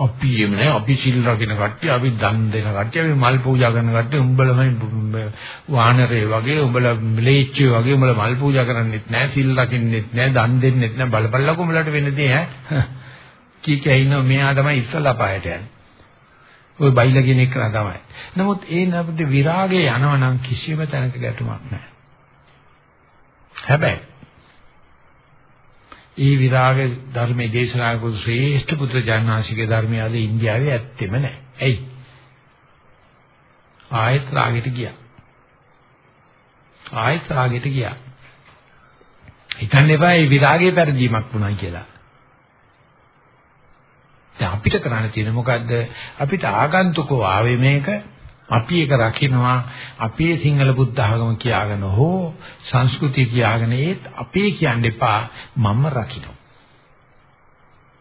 A: අපි එමනේ අපි සිල් රකින්න කට්ටිය අපි දන් දෙන කට්ටිය අපි මල් පූජා කරන කට්ටිය උඹලමයි වානරේ වගේ උඹලා මිලේච්චය වගේ උඹලා මල් පූජා කරන්නෙත් නැහැ සිල් රකින්නෙත් නැහැ දන් දෙන්නෙත් නැහැ බලපල්ලකෝ උඹලට වෙන්නේ ඈ කී කිය ඉන්නවා මෙයා තමයි ඉස්සලා පායට යන්නේ. ওই බයිලා කියන එක තමයි. නමුත් ඒ නබුද විරාගයේ යනවා නම් කිසිම තැනක ගැටුමක් නැහැ. හැබැයි ඒ විරාග ධර්මයේ දේශනා කරපු ශ්‍රේෂ්ඨ පුත්‍ර ජානනාසිකේ ධර්මය අද ඉන්දියාවේ ඇත්තෙම නැහැ. ඇයි? ආයත් රාගෙට ගියා. ආයත් රාගෙට ගියා. හිතන්න එපා මේ විරාගයේ පරිදීමක් වුණා කියලා. දැන් අපිට කරන්න තියෙන්නේ මොකද්ද? අපිට ආගන්තුකෝ ආවේ මේක අපි ඒක රකින්නවා අපේ සිංහල බුද්ධ ආගම කියාගෙන හෝ සංස්කෘතිය කියාගෙන ඒත් අපේ කියන්න එපා මම රකින්නවා.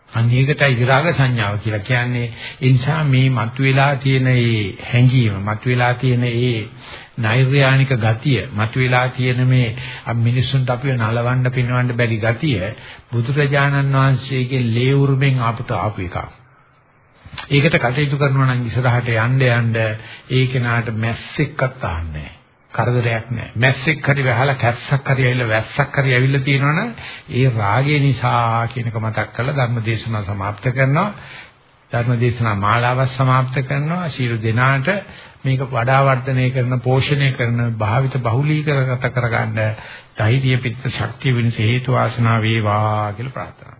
A: අනේකටයි විරාග සංඥාව කියලා කියන්නේ ඒ නිසා මේ මතුවලා තියෙන මේ හැඟීම මතුවලා තියෙන මේ නෛර්යානික ගතිය මතුවලා තියෙන මේ මිනිස්සුන්ට අපිව නලවන්න පිනවන්න බැරි ගතිය බුදුරජාණන් වහන්සේගේ ලේ උරුමෙන් ආපුත ආපු එකක්. ඒකට කටයුතු කරනවා නම් ඉස්සරහට යන්න යන්න ඒ කෙනාට මැස්සෙක්වත් අහන්නේ කරදරයක් නැහැ. මැස්සෙක් හරි වැහලා කැස්සක් හරි ඇවිල්ලා වැස්සක් හරි ඇවිල්ලා තියෙනවනම් ඒ රාගය නිසා කියනක මතක් කරලා ධර්ම දේශනාව સમાપ્ત කරනවා. ධර්ම දේශනා මාලාව સમાપ્ત කරනවා. ශීල දෙනාට මේක වඩා වර්ධනය කරන පෝෂණය කරන භාවිත බහුලීකරගත කරගන්න ධෛර්ය පිට ශක්තිය වෙනස හේතු වාසනා වේවා කියලා ප්‍රාර්ථනා